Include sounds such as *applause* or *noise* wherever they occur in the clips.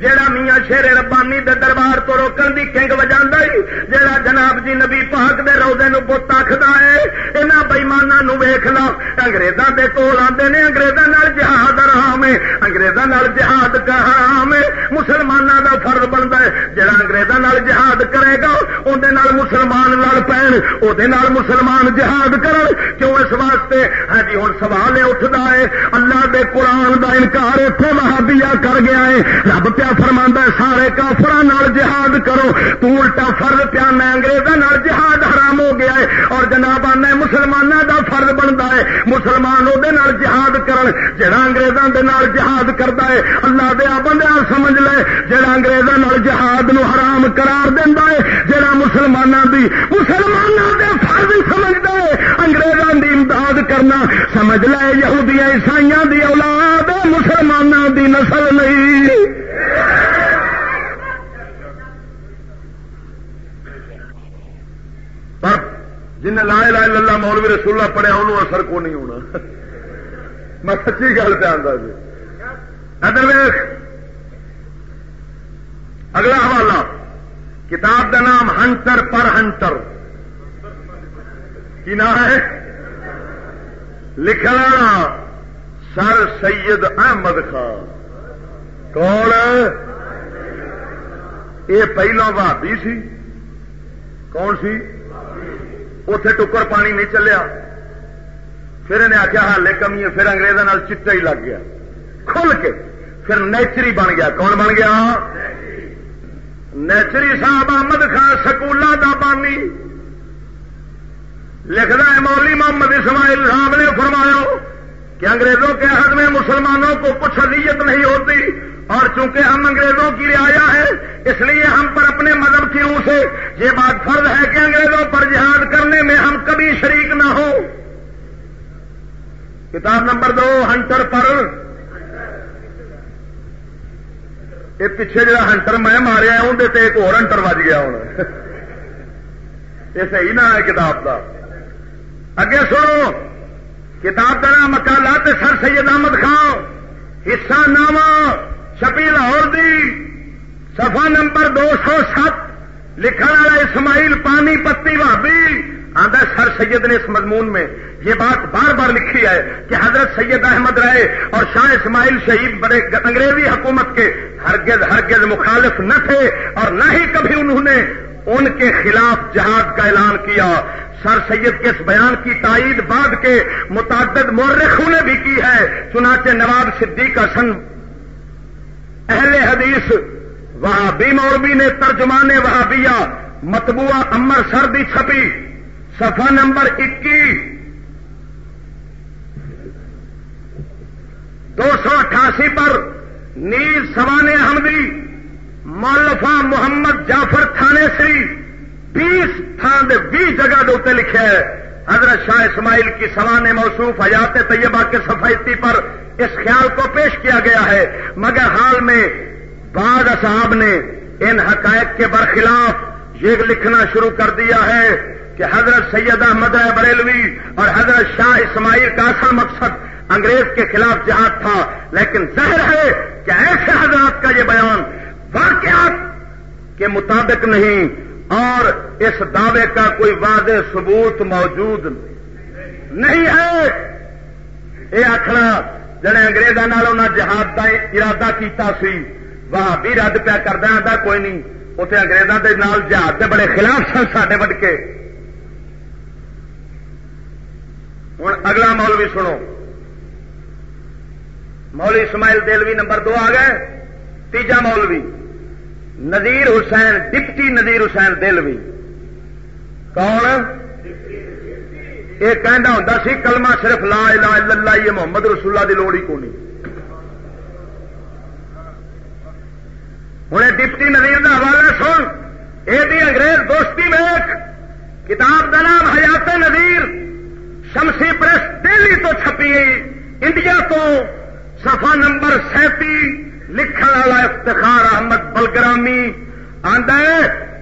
جیڑا میاں شیر ربانی دے دربار تو روکن دی کنگ وجا جیڑا جناب جی نبی پاک دے روزے نو بت آخد ہے یہاں بئیمانہ ویخ لو اگریزاں دے کول آتے نے اگریزاں جہاد آرام ہے اگریزاں جہاد کا حرام ہے مسلمانوں دا فرض بنتا ہے جہاں اگریزاں جہاد کرے گا اندر مسلمان لڑ پین وہ مسلمان جہاد کر کیوں اس واسطے؟ ہاں جی ہوں سوال اٹھتا ہے اللہ دے قرآن دا انکار اتوں وہابیا کر گیا ہے رب پیا فرما سارے کافر جہاد کرو۔ تو الٹا فرض پیا میں انگریزوں جہاد حرام ہو گیا ہے اور جناب آنا مسلمانوں دا فرض بنتا ہے۔ مسلمان وہ جہاد کرن جڑا انگریزوں کے جہاد کرتا ہے۔ اللہ دیا بندہ سمجھ لے جڑا انگریزوں جہاد نو حرام قرار دینا ہے۔ جڑا مسلمانوں دی مسلمانوں دے فرض سمجھتا ہے۔ انگریزوں دی امداد کرنا، سمجھ لے یہودیاں عیسائیاں دی اولاد مسلمانوں دی نسل نہیں۔ پر جن لا الہ الا اللہ مولوی رسول اللہ پڑھیا انہوں اثر کو نہیں ہونا۔ میں سچی گل پہ آتا جی۔ ادر ویخ اگلا حوالہ۔ کتاب کا نام ہنٹر پر ہنٹر۔ کی نام ہے؟ لکھنا سر سید احمد خان۔ کون یہ پہلو بھابی سی کون سی اتے ٹکر پانی نہیں چلیا پھر انہیں آخیا ہالے کمی ہے پھر اگریزوں چٹا ہی لگ گیا کھل کے پھر نیچری بن گیا کون بن گیا نیچری صاحب احمد خان سکولوں کا بانی لکھنا ہے مولی محمد اسماعیل صاحب نے فرمایا کہ انگریزوں کے حد میں مسلمانوں کو کچھ اذیت نہیں ہوتی اور چونکہ ہم انگریزوں کی رعایا ہے اس لیے ہم پر اپنے مذہب کی روح سے یہ بات فرض ہے کہ انگریزوں پر جہاد کرنے میں ہم کبھی شریک نہ ہو کتاب نمبر دو، ہنٹر پر۔ یہ پیچھے جا ہنٹر میں ماریا اندر ایک اور ہنٹر بج گیا ہوں *laughs* یہ صحیح نہ ہے کتاب کا اگے سنو۔ کتاب کا نام مکالات سر سید احمد خان، حصہ نامہ چھپی لاہور دی سفا نمبر دو سو سات، لکھن والا اسماعیل پانی پتی بھابی آدھا سر سید نے اس مضمون میں۔ یہ بات بار بار لکھی ہے کہ حضرت سید احمد رائے اور شاہ اسماعیل شہید بڑے انگریزی حکومت کے ہرگز ہرگز مخالف نہ تھے اور نہ ہی کبھی انہوں نے ان کے خلاف جہاد کا اعلان کیا۔ سر سید کے اس بیان کی تائید بعد کے متعدد مورخوں نے بھی کی ہے۔ چنانچہ نواب صدیق حسن اہل حدیث، وہابی مولوی نے ترجمان وہابیا متبوعہ امر سردی چھپی، صفحہ نمبر اکیس۔ دو سو اٹھاسی پر نیز سوان احمدی مولفا محمد جعفر تھانے سری بیس تھان بیس جگہ دے لکھے ہے حضرت شاہ اسماعیل کی سوان موصوف، حیات طیبہ کے سفیدی پر اس خیال کو پیش کیا گیا ہے۔ مگر حال میں بعض اصحاب نے ان حقائق کے برخلاف یہ لکھنا شروع کر دیا ہے کہ حضرت سید احمد بریلوی اور حضرت شاہ اسماعیل کا اصل مقصد انگریز کے خلاف جہاد تھا۔ لیکن ظاہر ہے کہ ایسے حضرات کا یہ بیان واقعات کے مطابق نہیں اور اس دعوے کا کوئی واضح ثبوت موجود نہیں ہے۔ یہ آخنا جڑے اگریزوں جہاد کا ارادہ کیتا سی وہ بھی رد پیا کردہ کوئی نہیں۔ اتنے اگریزوں کے نال جہاد کے بڑے خلاف سن سڈے وڈ کے۔ ہوں اگلا مولوی سنو۔ مولوی اسماعیل دلوی نمبر دو آ گئے۔ تیجا مولوی۔ نذیر حسین، ڈپٹی نذیر حسین دلوی۔ کون؟ یہ کہنا ہوں سی، کلمہ صرف لا الہ الا اللہ، یہ محمد رسول اللہ کی لوڑ ہی کو نہیں ہوں ڈپٹی نظیر کا حوالہ سن۔ یہ انگریز دوستی ویخ کتاب کا نام حیات نظیر شمسی پریس دہلی تو چھپی، انڈیا تو سفا نمبر سینتی لکھن والا افتخار احمد بلگرامی آدھا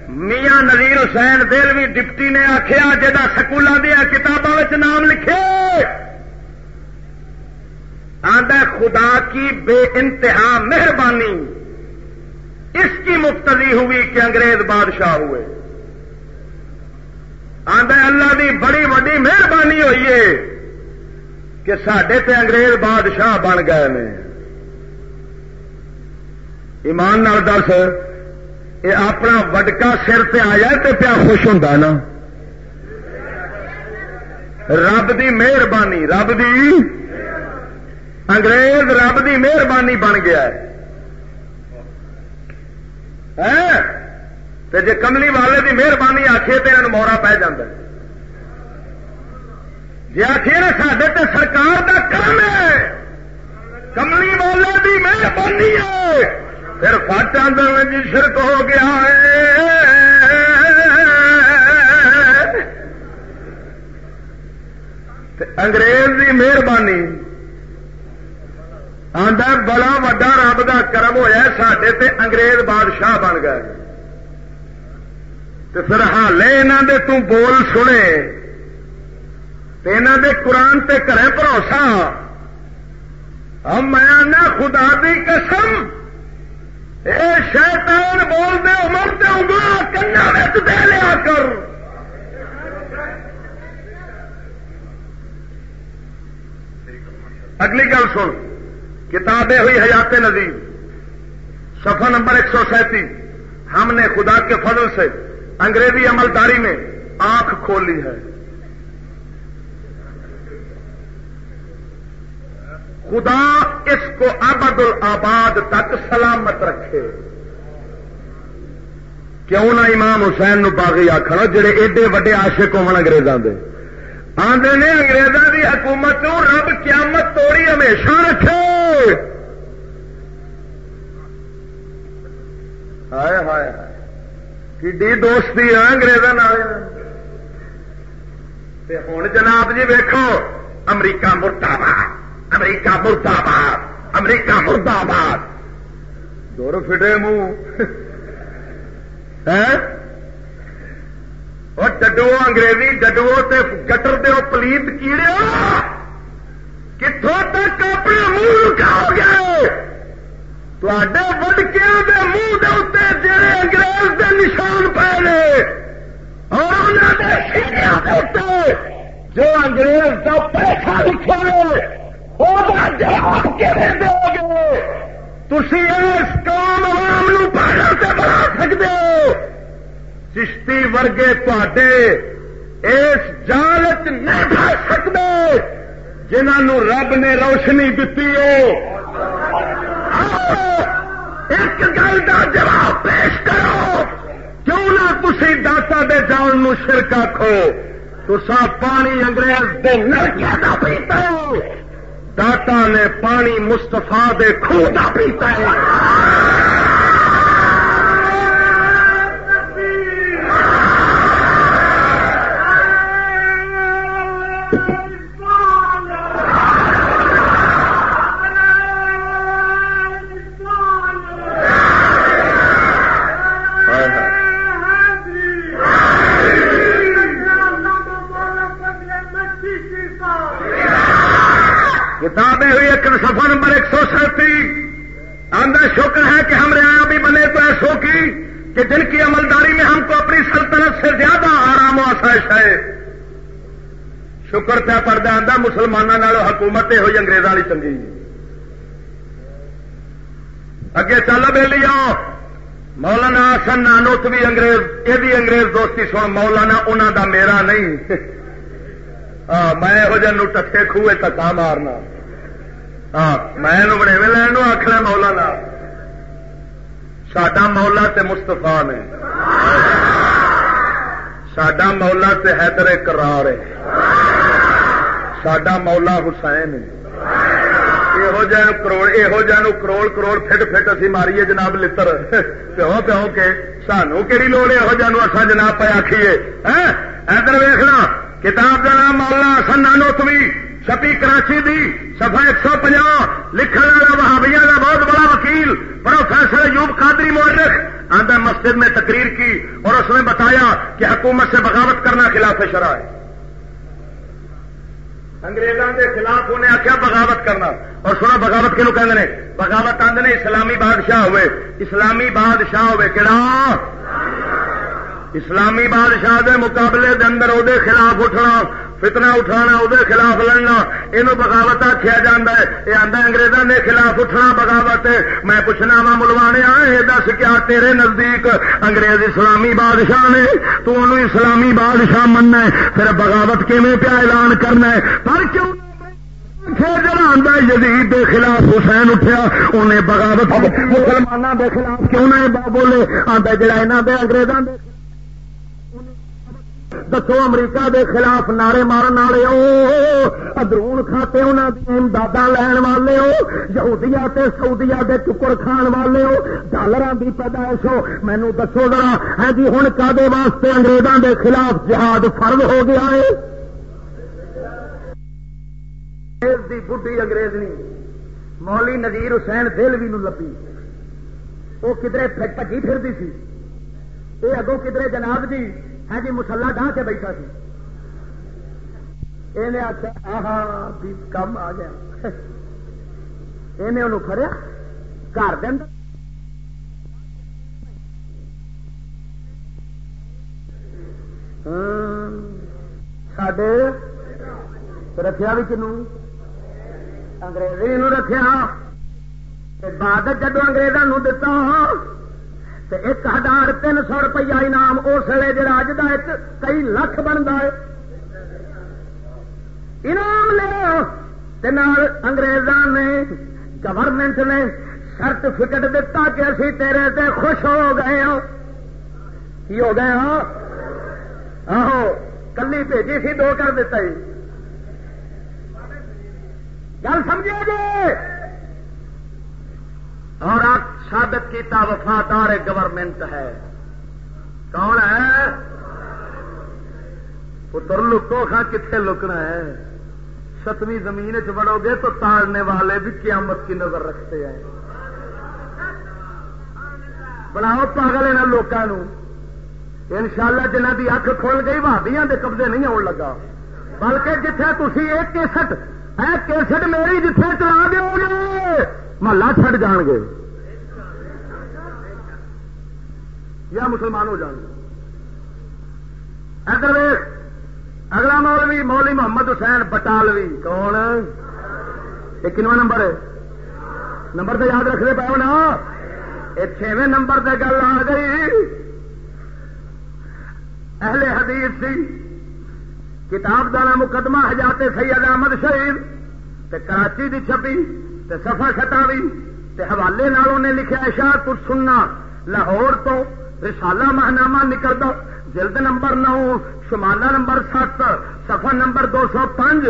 میاں نظیر حسین دلوی ڈپٹی نے آخیا جا سکولوں دیا کتابوں نام لکھے۔ آدھا خدا کی بے انتہا مہربانی۔ اس کی مفتلی ہوئی کہ انگریز بادشاہ ہوئے۔ آدھا اللہ دی بڑی وڈی مہربانی ہوئی ہے کہ سڈے تے انگریز بادشاہ بن گئے نے۔ ایمان نال دس یہ اپنا وڈکا سر تے آیا تو پیا خوش ہوں نا۔ رب دی مہربانی، رب دی انگریز رب دی مہربانی بن گیا ہے۔ جی کملی والے دی مہربانی آخے تو یہ مورا پی جا جی آخر سڈے تے سرکار دا کام ہے، کملی والے دی مہربانی ہے۔ پھر فٹ آدر جی شرک ہو گیا ہے۔ انگریز کی مہربانی۔ آدھا بڑا وا رب کا کرم ہوا سڈے تے انگریز بادشاہ بن گئے۔ تو پھر ہالے یہاں تو بول سنے۔ یہاں دے قرآن تے کرے بھروسہ۔ ہم میں خدا دی قسم۔ اے شیطان بول دے، عمر دے انگلا کنا دے لیا کر۔ اگلی گل سن کتابیں ہوئی حیات نظیم، صفحہ نمبر ایک سو سینتیس۔ ہم نے خدا کے فضل سے انگریزی عملداری میں آنکھ کھولی ہے۔ خدا اس کو ابد الآباد تک سلامت رکھے۔ کیوں نہ امام حسین نو باغی آخر جڑے ایڈے وڈے آشق ہوگریزوں کے آدھے نے انگریزوں کی حکومت نو رب قیامت توڑی ہمیشہ رکھے۔ ہائے ہائے کی دوستی ہے انگریزوں ہوں جناب جی ویکو امریکہ مرتاباد امریکہ مرتاباد امریکہ مرتاباد دور فٹے منہ۔ *laughs* اور ڈڈو انگریزی ڈڈو گٹر دے پلیت کیڑے۔ کتوں تک اپنے منہ لکاؤ گے؟ تے وڈکیا کے منہ کے اتنے جڑے انگریز دے نشان پے اور انہوں نے جو انگریز کا پیسہ لکھا ہے جواب کھے دو گے تھی اس قوم عوام نو پاگل سے بنا سکتے ہو۔ چشتی ورگے تے اس جالت نہیں پڑ سکتے جنہوں رب نے روشنی دیتی ہو۔ ہاں، ایک گل کا جواب پیش کرو۔ کیوں نہ تھی داتا دے جان نو شرک آخو تو پانی انگریز دے نلکیا کا پیتا ہو۔ داتا نے پانی مستفا دے خوہ پیتا ہے کتابیں ہوئی ایک سفا نمبر ایک سو سینتی آندر شکر ہے کہ ہم رعایا بھی بنے تو ایسو کی کہ جن کی عملداری میں ہم کو اپنی سلطنت سے زیادہ آرام و آسائش ہے شکر پیا پڑتا آتا مسلمانوں حکومت یہ ہوئی اگریزوں والی چنگی جی۔ اگے چل بے لیا مولانا آسن نانوت بھی انگریز، یہ بھی انگریز دوستی سن۔ مولانا انہوں دا میرا نہیں۔ میں یہو جن ٹکے خوہ ٹکا مارنا۔ ہاں میں بڑے لین آخنا مولا نا سڈا مولا تے مستفا نے۔ سڈا مولا تے حیدر کرار ہے۔ سڈا مولا حسین یہو جہ کروڑ یہو جہ کروڑ کروڑ فٹ فٹ اسی ماریے جناب لڑ پیو پیو کے سانو کہڑی لوڑ یہو جہ اصا جناب پہ آخیے ادھر ویخنا کتاب کا نام مولا سن نانو تمی چھپی کراچی دی سفا ایک سو پنج لکھن والا بہابیا کا بہت بڑا وکیل پروفیسر ایوب قادری مورخ آندہ مسجد میں تقریر کی اور اس نے بتایا کہ حکومت سے بغاوت کرنا خلاف شرح ہے انگریزوں کے خلاف انہیں آخیا بغاوت کرنا۔ اور سنا بغاوت کیوں کہ بغاوت آدھے اسلامی بادشاہ ہوئے۔ اسلامی بادشاہ ہوئے کہڑا اسلامی بادشاہ دے مقابلے دے اندر وہ خلاف اٹھنا۔ فتنا اٹھانا وہ خلاف لڑنا یہ بغاوت آخیا جا یہ آدھا انگریزوں کے خلاف اٹھنا بغاوت۔ میں پوچھنا وا ملوانے یہ دس کیا تیرے نزدیک انگریز اسلامی بادشاہ نے؟ تو انہوں اسلامی بادشاہ مننا ہے۔ پھر بغاوت کیون پیا اعلان کرنا ہے؟ پر کیوں؟ پھر جڑا آتا یزید کے خلاف حسین اٹھیا انہیں بغاوت مسلمانوں کے خلاف کیوں نہ بولے آتا جڑا یہاں کے انگریزوں کے دسو امریکہ دے خلاف نعرے مارن والے ہو ادرون کھاتے انہوں کی امداد لین والے ہو یہودیا سعودیا دے ٹکر کھان والے ہو ڈالر کی پیدائش ہو مینو دسو ذرا ہے ہاں جی ہوں کدے واسطے انگریزوں دے خلاف جہاد فرض ہو گیا ہے دی بڈی انگریزنی مولی نذیر حسین دل بھی لبی وہ کدرے پچی پھرتی سی یہ اگوں کدرے جناب جی ہے جی مسلا ڈا کے بیٹھا سی یہ آخیا ہاں کم آ گیا۔ یہ انہوں فریا گھر دن سڈے رکھا بھی کنو انگریزی رکھا بعد جدو اگریزوں دتا ہاں۔ ایک ہزار تین سو روپیہ انعام اس ویلے جا اج کا کئی لکھ بنتا ہے۔ انعام لے انگریزوں نے گورنمنٹ نے سرٹیفکیٹ دتا کہ اسی تیرے سے خوش ہو گئے ہوں کی ہو گئے ہو؟ آہو، کلی بھیجی سی، دو کر دیتا ہی۔ گل سمجھے گے اور آپ ثابت کیتا وفادار گورنمنٹ ہے۔ کون ہے؟ پتر لکو خا کتنے لکنا ہے۔ ستویں زمین چ بڑو گے تو تاڑنے والے بھی قیامت کی نظر رکھتے ہیں۔ بناؤ پاگل یہاں لوگوں ان شاء اللہ جنہ کی اکھ کھل گئی بھابیاں کے قبضے نہیں آن لگا۔ بلکہ جتھے تھی ایک کیسٹ کیسٹ میری جتھے چلا دو گے۔ محلہ چھڈ جان گے۔ یا مسلمان ہو جان گے۔ ادھر اگلا مولوی مولوی محمد حسین بٹالوی۔ کون؟ یہ کنواں نمبر ہے۔ نمبر تو یاد رکھتے پاؤ نا۔ یہ چھویں نمبر سے گل آ گئی۔ اہل حدیث سی کتاب دانا مقدمہ حجات سید احمد شہید تے کراچی دی چھپی۔ تے سفا ستاوی تے حوالے نالوں نے لکھا اشار پر سننا. لاہور تو رسالہ ماہنامہ نکل دو، جلد نمبر نو، شمالہ نمبر سات سفر نمبر دو سو پانچ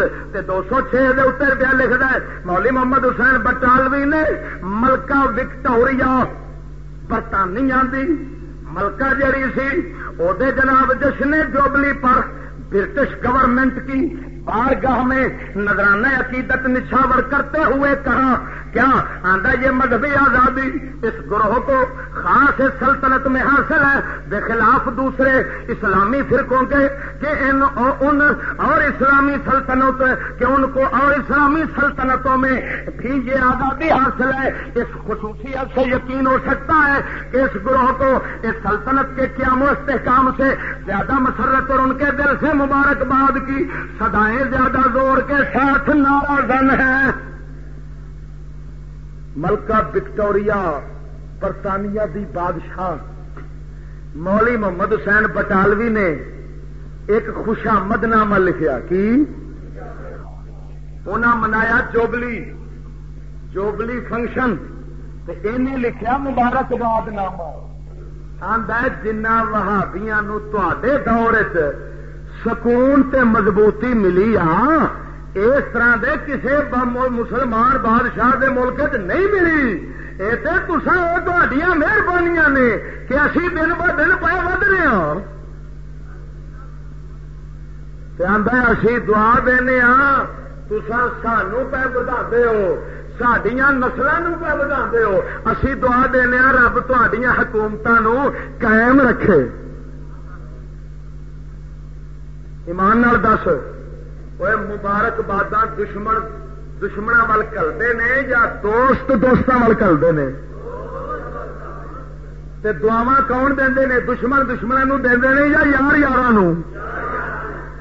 دو سو چھ اتر پیا لکھتا ہے مولی محمد حسین بٹالوی نے ملکہ وکٹوریا برطانیہ دی ملکہ جڑی سی وہ جناب جشن جوبلی پر برٹش گورنمنٹ کی بارگاہ میں نذرانہ عقیدت نچھاور کرتے ہوئے کہا کیا آندہ یہ مذہبی آزادی اس گروہ کو خاص سلطنت میں حاصل ہے؟ بے خلاف دوسرے اسلامی فرقوں کے کہ ان ان اور اسلامی سلطنت کہ ان کو اور اسلامی سلطنتوں میں بھی یہ آزادی حاصل ہے؟ اس خصوصیت سے یقین ہو سکتا ہے کہ اس گروہ کو اس سلطنت کے قیام و استحکام سے زیادہ مسرت اور ان کے دل سے مبارکباد کی سدائیں زیادہ زور کے ساتھ ناراضن ہیں۔ ملکہ وکٹوریا برطانیہ دی بادشاہ۔ مولی محمد حسین بٹالوی نے ایک خوشامد نامہ لکھا کی؟ انہوں منایا چوبلی چوبلی فنکشن لکھا مبارکباد نامہ۔ آدھا جنہ وہابیاں تے دور سکون تے مضبوطی ملی ہاں؟ اس طرح دے کسی مسلمان بادشاہ دے ملک چ نہیں ملی۔ یہ تو تڈیا مہربانیاں نے کہ اسی دن ب دن پہ ود رہے ہاں۔ اسی دعا دینے ہاں تسا سانو پہ بدا ہو سڈیا نسلوں پہ بدا ہو۔ اسی دعا دینے ہاں رب تڈیا حکومتوں قائم رکھے۔ ایمان نال دس۔ وہ مبارکباد دشمن دشمن وال کلتے نے یا دوست دوستوں وال کلتے ہیں دعوا کون دے نے دشمن دشمنوں دے یا یار یار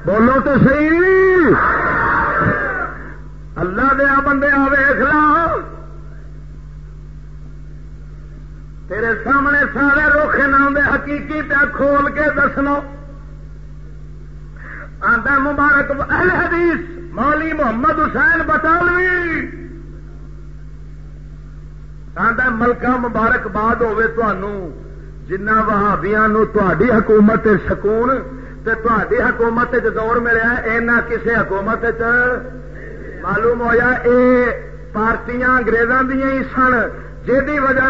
بولو تو صحیح اللہ دیا بندے آ ویخ لا تیرے سامنے سارے روکے نام حقیقی پیا کھول کے دسنو آدھا مبارک اہل حدیث، مولی محمد حسین بٹالوی آدھا ملکہ مبارکباد ہوے جنہ وہابیا تھی حکومت سکون تھی حکومت دور ملیا اینا کسی حکومت معلوم ہوا یہ پارٹیاں اگریزوں دیا ہی سن جی وجہ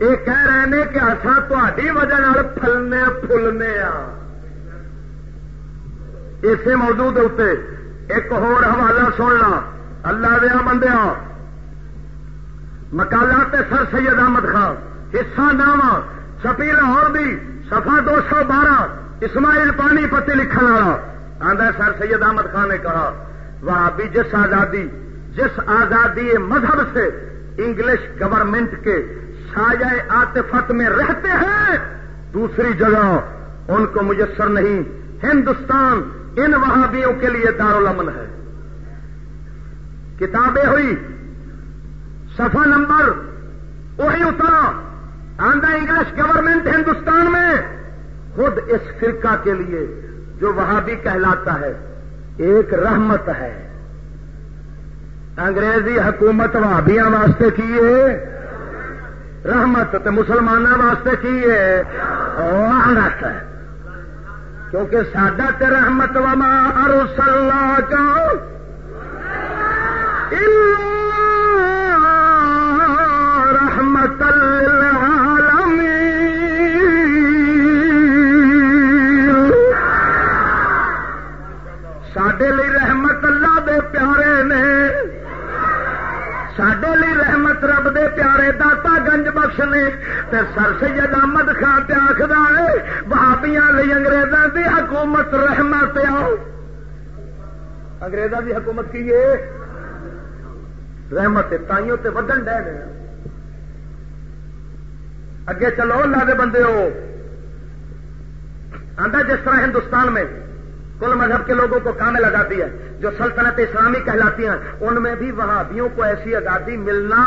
یہ کہہ رہے ہیں کہ اصا تھی وجہ پلنے فلنے ہاں اسی موضوع اتنے ایک ہور حوالہ سننا۔ اللہ دیا بندیا مکالا سر سید احمد خان۔ حصہ نام چھپی لاہور بھی سفا دو سو بارہ۔ اسماعیل پانی پتی لکھن والا۔ آدھا سر سید احمد خان نے کہا وہ بھی جس آزادی جس آزادی مذہب سے انگلش گورنمنٹ کے سایہ آتفت میں رہتے ہیں، دوسری جگہ ان کو میسر نہیں، ہندوستان ان وہابیوں کے لیے دارالمن ہے۔ کتابیں ہوئی سفا نمبر وہی اترا، آندھا انگلش گورنمنٹ ہندوستان میں۔ خود اس فرقہ کے لیے جو وہابی کہلاتا ہے، ایک رحمت ہے۔ انگریزی حکومت وہابیاں واسطے کی ہے رحمت مسلمانوں واسطے کی ہے ہے۔ کیونکہ سڈا تے رحمت وما ارسلہ کا رحمت سڈے لی رحمت اللہ دے پیارے نے سڈے لی رحمت رب دے پیارے داتا گنج بخش نے، تے سر سید احمد خان پہ آخر ہے بہابیاں لی انگریزوں دی حکومت رحمت آؤ۔ انگریزوں دی حکومت کی ہے؟ رحمت تائیوں تے ودن ڈے اگے چلو اللہ دے بندے ہو۔ آدھا جس طرح ہندوستان میں کل مذہب کے لوگوں کو کام لگاتی ہے، جو سلطنت اسلامی کہلاتی ہیں، ان میں بھی وہابیوں کو ایسی آزادی ملنا،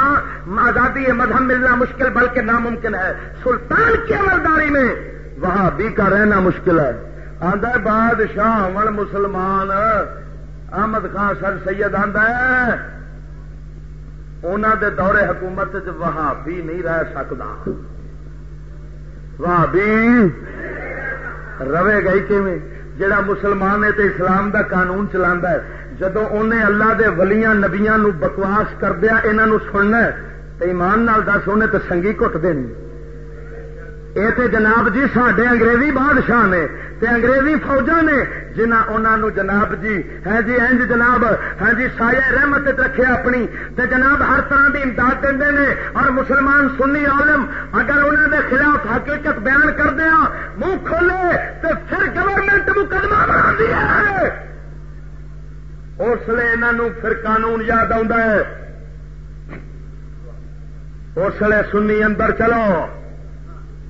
آزادی مذہب ملنا مشکل، بلکہ ناممکن ہے۔ سلطان کی عملداری میں وہابی کا رہنا مشکل ہے۔ آدھا بادشاہ امن مسلمان۔ احمد خان سر سید آدھا انہوں دے دور حکومت وہابی نہیں رہ سکتا وہابی رہے گئی کیویں؟ جڑا مسلمان ہے تو اسلام دا قانون چلا جدو انہیں اللہ دے ولیاں نبیاں نو بکواس کردیا انہوں سننا تو ایمان نال دس انہیں تو سنگھی کٹ دینی یہ تو جناب جی سڈے انگریزی بادشاہ نے تے انگریزی فوجا نے جنہ انہوں جناب جی ہے جی اینج جناب ہاں جی سایہ رحمت رکھے اپنی تے جناب ہر طرح کی امداد دے اور مسلمان سنی عالم اگر انہوں دے خلاف حقیقت بیان کر دیا ہاں، منہ کھولے تو پھر گورنمنٹ مقدمہ بنا دیا اس لیے انہوں پھر قانون یاد ہے۔ اس لیے سنی اندر چلو۔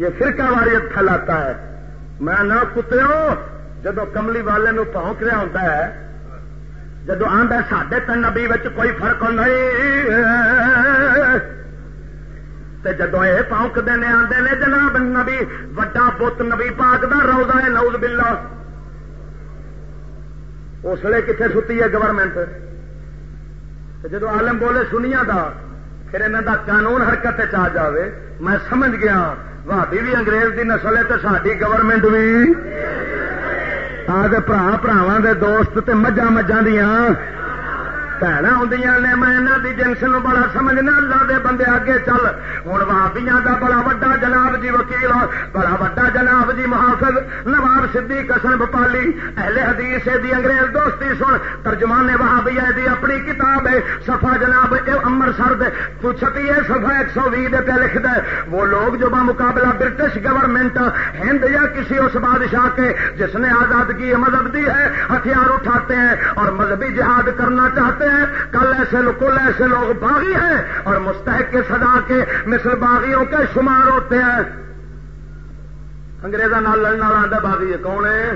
یہ فرقہ واریت پھیلاتا ہے۔ میں نہ کتوں جدو کملی والے نو پہنچ رہا ہوتا ہے جدو آدھا سڈے تین نبی کوئی فرق نہیں۔ جدو یہ پونکتے نے آدھے نے، جناب نبی، وڈا بت نبی پاک دا روزہ ہے نوز بلا اس لیے کتنے ستی ہے گورنمنٹ؟ جدو عالم بولے سنیا دا، پھر انہوں دا قانون حرکت آ جائے میں سمجھ گیا بھابی بھی انگریز کی نسل ہے تو ساری گورنمنٹ بھی آ برا دے دوست تے مجھا مجھا دیا بھن آدی نے میں یہاں کی جنس نو بڑا سمجھنا اللہ دے بندے اگے چل ہوں وابیاں دا بڑا وڈا جناب جی وکیل بڑا وڈا جناب جی محافظ نواب سدھی کسن بپالی اہل حدیث دی انگریز دوستی سن ترجمان وہابی دی اپنی کتاب ہے سفا جناب امرسر تو چھپی ہے سفا ایک سو بھی پہ لکھ دے وہ لوگ جو مقابلہ برٹش گورنمنٹ ہند یا کسی اس بادشاہ کے جس نے آزادگی مذہب دی ہے ہتھیار اٹھاتے ہیں اور مذہبی جہاد کرنا چاہتے ہیں کل ایسے کل ایسے لوگ باغی ہیں اور مستحق کے سزا کے مثل باغیوں کے شمار ہوتے ہیں۔ انگریزا لڑنے والا آدھا باغی ہے کون ہے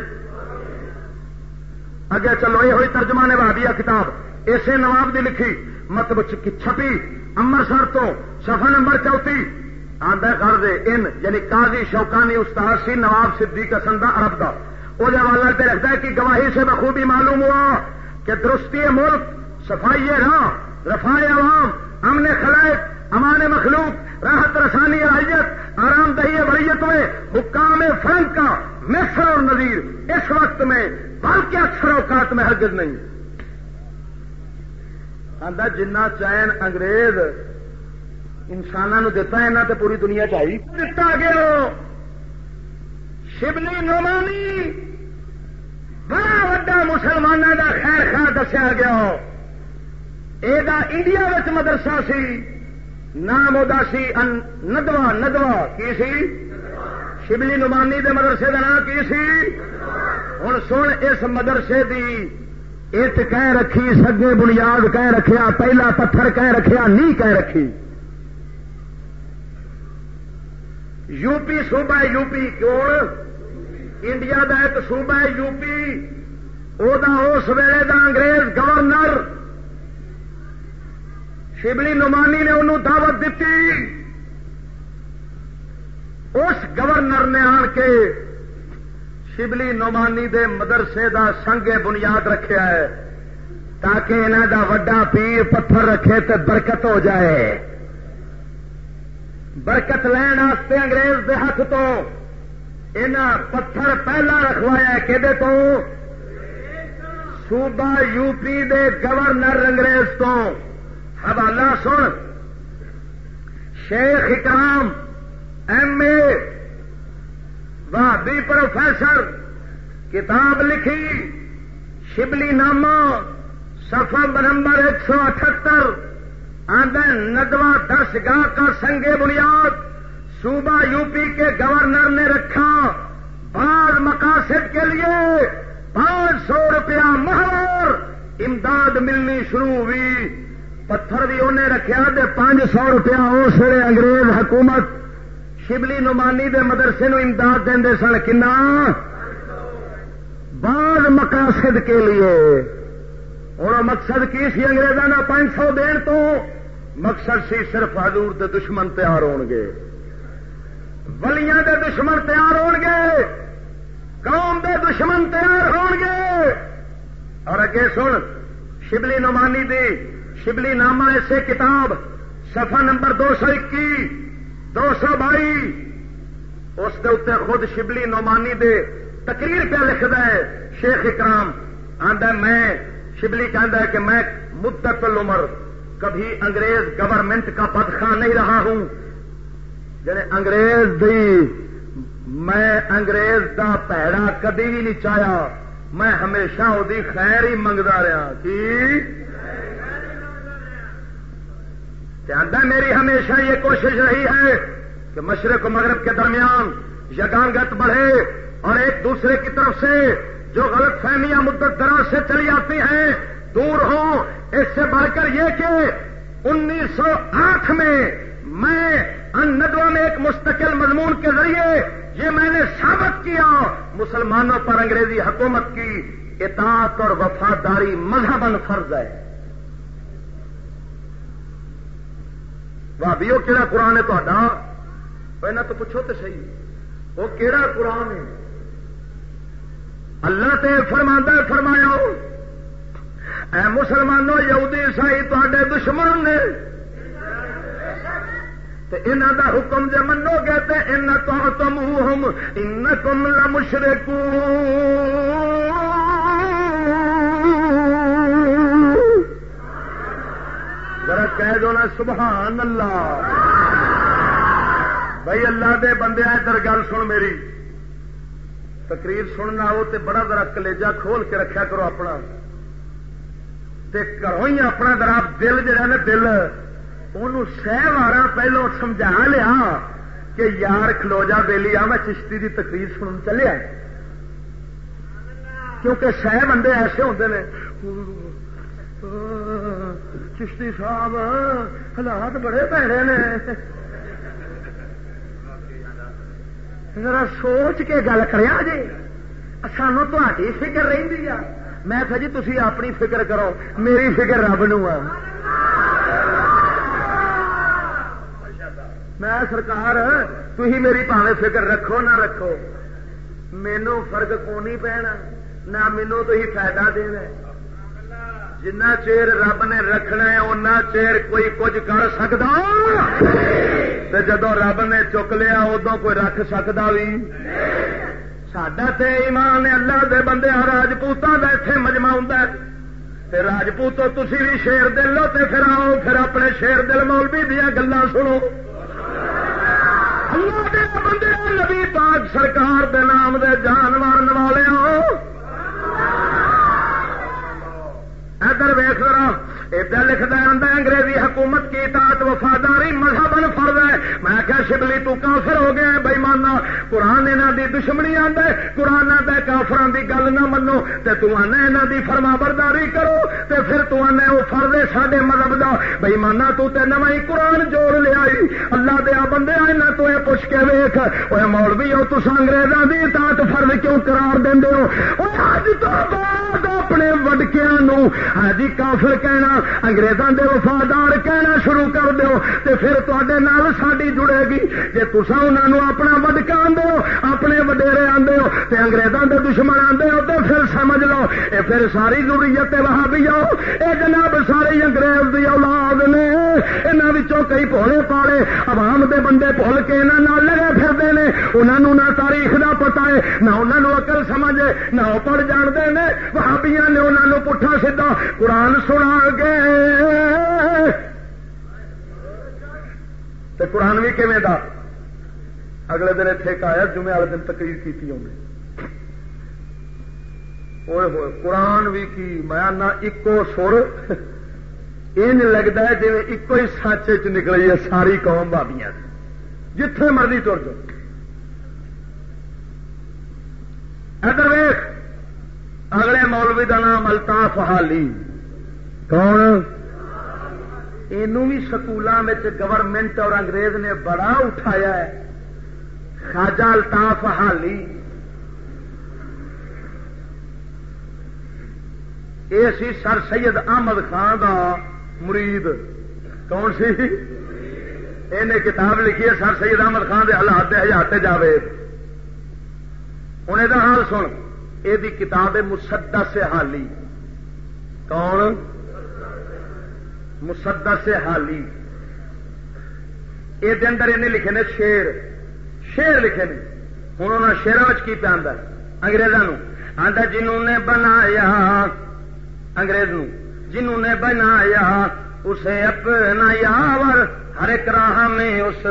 اگے چلو، یہ ہوئی ترجمہ نے بھابیا کتاب۔ اسے نواب دی لکھی مطلب چھپی، امرسر تو سفا نمبر چوتھی۔ آدھا کر دے ان یعنی قاضی شوکانی استاد سی، نواب صدیق حسن دا عرب دا۔ وہ حوالہ پہ رکھتا ہے کہ گواہی سے بخوبی معلوم ہوا کہ درستی ملک صفائی راہ ہاں، رفاع عوام، امن خلائق، امان مخلوق، راحت رسانی رائیت آرام دہی وریت میں، حکام فن کا مصر اور نظیر اس وقت میں بلکہ اکثر اوقات میں ہرگز نہیں۔ آدھا جنہ چین انگریز انسانوں دتا ہے تو پوری دنیا چاہیے دتا گیا شبلی نومانی بڑا وا مسلمانوں کا خیر خیر دسیا گیا یہ انڈیا مدرسہ سی، نام ادا سی ندوا ندوا کی سی؟ شبلی نمانی دے مدرسے کا نام کی سی؟ ہوں سن اس مدرسے دی اٹ کہہ رکھی، سگے بنیاد کہہ رکھیا، پہلا پتھر کہہ رکھیا، نی کہہ رکھی۔ یو پی صوبہ یو پی کیوں؟ انڈیا کا ایک صوبہ یو پی اس ویلے دا انگریز گورنر شبلی نمانی نے انہوں دعوت دیتی۔ اس گورنر نے آن کے شبلی نعمانی دے مدرسے دا سنگ بنیاد رکھیا ہے تاکہ انہوں دا وڈا پیر پتھر رکھے تو برکت ہو جائے۔ برکت لین واسطے انگریز دے ہاتھ تو ان پتھر پہلا رکھوایا کہ تو؟ صوبہ یو پی دے گورنر انگریز تو۔ حوالہ سن، شیخ اکرام، ایم اے وادی پروفیسر، کتاب لکھی، شبلی نامہ سفا نمبر ایک سو اٹھہتر آدھے ندوا درس گاہ کا سنگے بنیاد، صوبہ یو پی کے گورنر نے رکھا، بعض مقاصد کے لیے پانچ سو روپیہ مہر، امداد ملنی شروع ہوئی۔ پتھر بھی انہیں رکھا دے پانچ سو روپیہ اس انگریز حکومت شبلی نمانی دے مدرسے نو امداد دے سن، کنا؟ بعض مقاصد کے لیے۔ ہوں مقصد کی سی اگریزوں پانچ سو دین تو؟ مقصد سی صرف حضور دے دشمن تیار ہو گے۔ ولیاں دے دشمن تیار ہو گے۔ قوم دے دشمن تیار ہو گے۔ اور اگے سن، شبلی نمانی دی شبلی نامہ ایسے کتاب سفا نمبر دو سو اکی دو سو بائی اس کے اتنے خود شبلی نعمانی دے تقریر پہ لکھتا ہے، شیخ اکرام۔ آدھا میں شبلی کہہ کہ میں مدت العمر کبھی انگریز گورنمنٹ کا پدخواہ نہیں رہا ہوں۔ جی انگریز دی، میں انگریز دا پیڑا کدی بھی نہیں چاہیا۔ میں ہمیشہ وہ خیر ہی منگتا رہا۔ کی؟ میری ہمیشہ یہ کوشش رہی ہے کہ مشرق و مغرب کے درمیان یگانگت بڑھے اور ایک دوسرے کی طرف سے جو غلط فہمیاں مدت دراز سے چلی آتی ہیں، دور ہوں۔ اس سے بڑھ کر یہ کہ انیس سو آٹھ میں میں ان ندوا میں ایک مستقل مضمون کے ذریعے یہ میں نے ثابت کیا، مسلمانوں پر انگریزی حکومت کی اطاعت اور وفاداری مذہبن فرض ہے۔ بھابی وہ کہڑا قرآن ہے تا پہنا تو پوچھو تو صحیح وہ کہڑا قرآن ہے اللہ تے فرما فرمایا اے مسلمانوں یہودی عیسائی تے دشمن نے انہوں دا حکم جے منو گے تو ان تو تم ان کم لمشرکو کہہ جو نا، سبحان اللہ۔ بھائی اللہ دے بندے، ادھر گل سن میری۔ تقریر سننا ہو تے بڑا ذرا کلیجا کھول کے رکھیا کرو اپنا۔ تے کرو ہی اپنا ذرا دل جہا نا، دل۔ ان سہ بار پہلو سمجھا لیا کہ یار کھلو جا بےلی آ میں چشتی دی تقریر سن چلے کیونکہ سہ بندے ایسے ہوتے ہیں چشتی صاحب، حالات بڑے پیڑے نے ذرا سوچ کے گل جی। سانو تھی فکر رہی میں جی تھی اپنی فکر کرو، میری فکر رب نو میں سرکار تھی میری پاوے فکر رکھو نہ رکھو। مینو فرق کو نہیں پینا نہ مینو تو فائدہ دینا جنا چیر رب نے رکھنا ہے، اُنہ چیر کوئی کچھ کر سکتا جدو رب نے چک لیا ادو کوئی رکھ سکتا بھی سڈا تے ایمان اللہ دے بندے راجپوتوں کا اتنے مجمع ہوں راجپوتو تھی بھی شیر دل لو تے پھر آؤ، پھر اپنے شیر دل مولوی دیا گلا سنو۔ اللہ دے بندے، نبی پاک سرکار دے نام دے جانور والے آؤ ادھر ویخ ذرا۔ ادھر لکھتا ہے انگریزی حکومت کی اطاعت وفاداری مذہب فرض ہے میں کیا شبلی تو کافر ہو گیا بھائی مانا قرآن یہاں دی دشمنی آد قرآن دے کافران دی گل نہ منو تے تو آنا یہاں دی فرما برداری کرو تے پھر تو آنا وہ فرض ہے سڈے مذہب دا بھائی مانا تو تے نو قرآن جوڑ لیا اللہ دیا بندے آئے تو یہ پوچھ کے ویخ وہ مولوی ہو تو انگریزوں دی اطاعت فرض کیوں قرار دیں ہو اج تو بعد اپنے وڈکیا ہاں جی کافر کہنا انگریزوں دے وفادار کہنا شروع کر دو تے پھر تے ساری جڑے گی۔ جی تصا اپنا وڈکا آدھے ہو اپنے وڈیرے آدھے ہو تے انگریزوں دے دشمن آدھے ہو تو پھر سمجھ لو، اے پھر ساری ضروریت وہاں بھی آؤ۔ یہ جناب سارے انگریز دی اولاد نے یہاں کئی پوڑے پاڑے عوام دے بندے بھول کے یہاں لگے پھرتے ہیں انہوں نہ تاریخ کا پتا ہے، نہ انہوں اکل سمجھ نہ وہ پڑھ جانتے ہیں وہابیاں نے انہوں پٹھا سیدا قرآن سنا کے قرآن بھی کھے دا؟ اگلے دن اتنے آیا، جمعے والے دن تقریر کی ہوئے ہوئے، قرآن بھی کی؟ میں نہ ایکو سر ان لگتا ہے جی ایک ہی سچ چ نکلی ہے، ساری قوم بابیاں جتھے مرضی تر جاؤ ادھر ویخ اگلے مولوی کا نام الطاف حالی۔ کون؟ یہ سکولوں میں گورنمنٹ اور انگریز نے بڑا اٹھایا ہے۔ خاجہ الطاف حالی۔ یہ سی سر سید احمد خان کا مرید۔ کون سی؟ یہ کتاب لکھی ہے سر سید احمد خان کے حالات ہزار جاوے۔ ہوں یہ حال سن۔ یہ کتاب ہے سے حالی۔ کون؟ مسدا سے حالی۔ یہ اندر انہیں لکھے نے شیر۔ شیر لکھے نے۔ ہوں انہوں نے شیروں کی پہ آدھا اگریزوں آدھا جنہوں نے بنایا، انگریز نو جنہوں نے بنایا، اسے اپنا یاور، ہر ایک راہ میں اس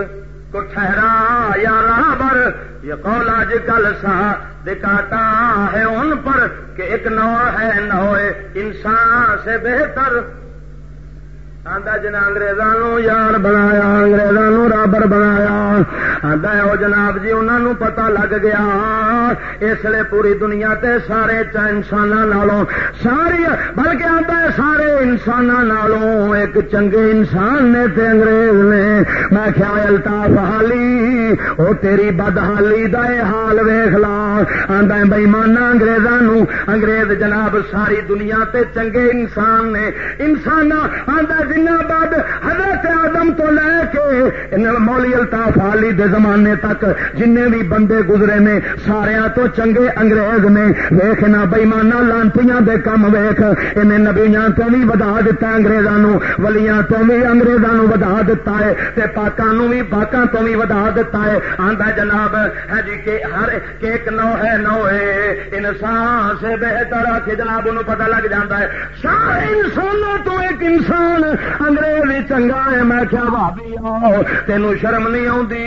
کو ٹھہرا یا رابر یہ قول آج کل سا دکھاتا ہے ان پر کہ ایک نو ہے نو انسان سے بہتر۔ آدھا جنا اگریزوں یار بنایا اگریزوں رابر بنایا آدھا جناب جی انہوں پتا لگ گیا اس لیے پوری دنیا تے سارے انسان ساری بلکہ آتا ہے سارے انسان ایک چنگے انسان نے تے انگریز نے میں خیال الطاف حالی وہ تیری بدحالی دا حال ویخ لا آدھا بئی مانا اگریزوں انگریز جناب ساری دنیا تے چنگے انسان نے انسان آدھا جنہ بعد حضرت آدم تو لے کے مولی الطاف علی دے زمانے تک جن بھی بندے گزرے نے سارا تو چنگے انگریز نے۔ ویخنا بئیمانا لانتیاں دے کم ویخ انہیں نبیاں تو بھی ودا دتا انگریزوں ولیاں تو بھی انگریزوں ودا دتا ہے۔ تے پاکوں بھی پاکوں تو بھی ودا دتا ہے۔ آندا جناب، ہے جی کہ ہر ایک نو ہے نو ہے۔ انسان سے بہتر آ کے جناب، انہوں پتہ لگ جاتا ہے۔ سارے انسانوں تو ایک انسان انگریز چنگا ہے۔ میں کیا بھابی آؤ، تینوں شرم نہیں آتی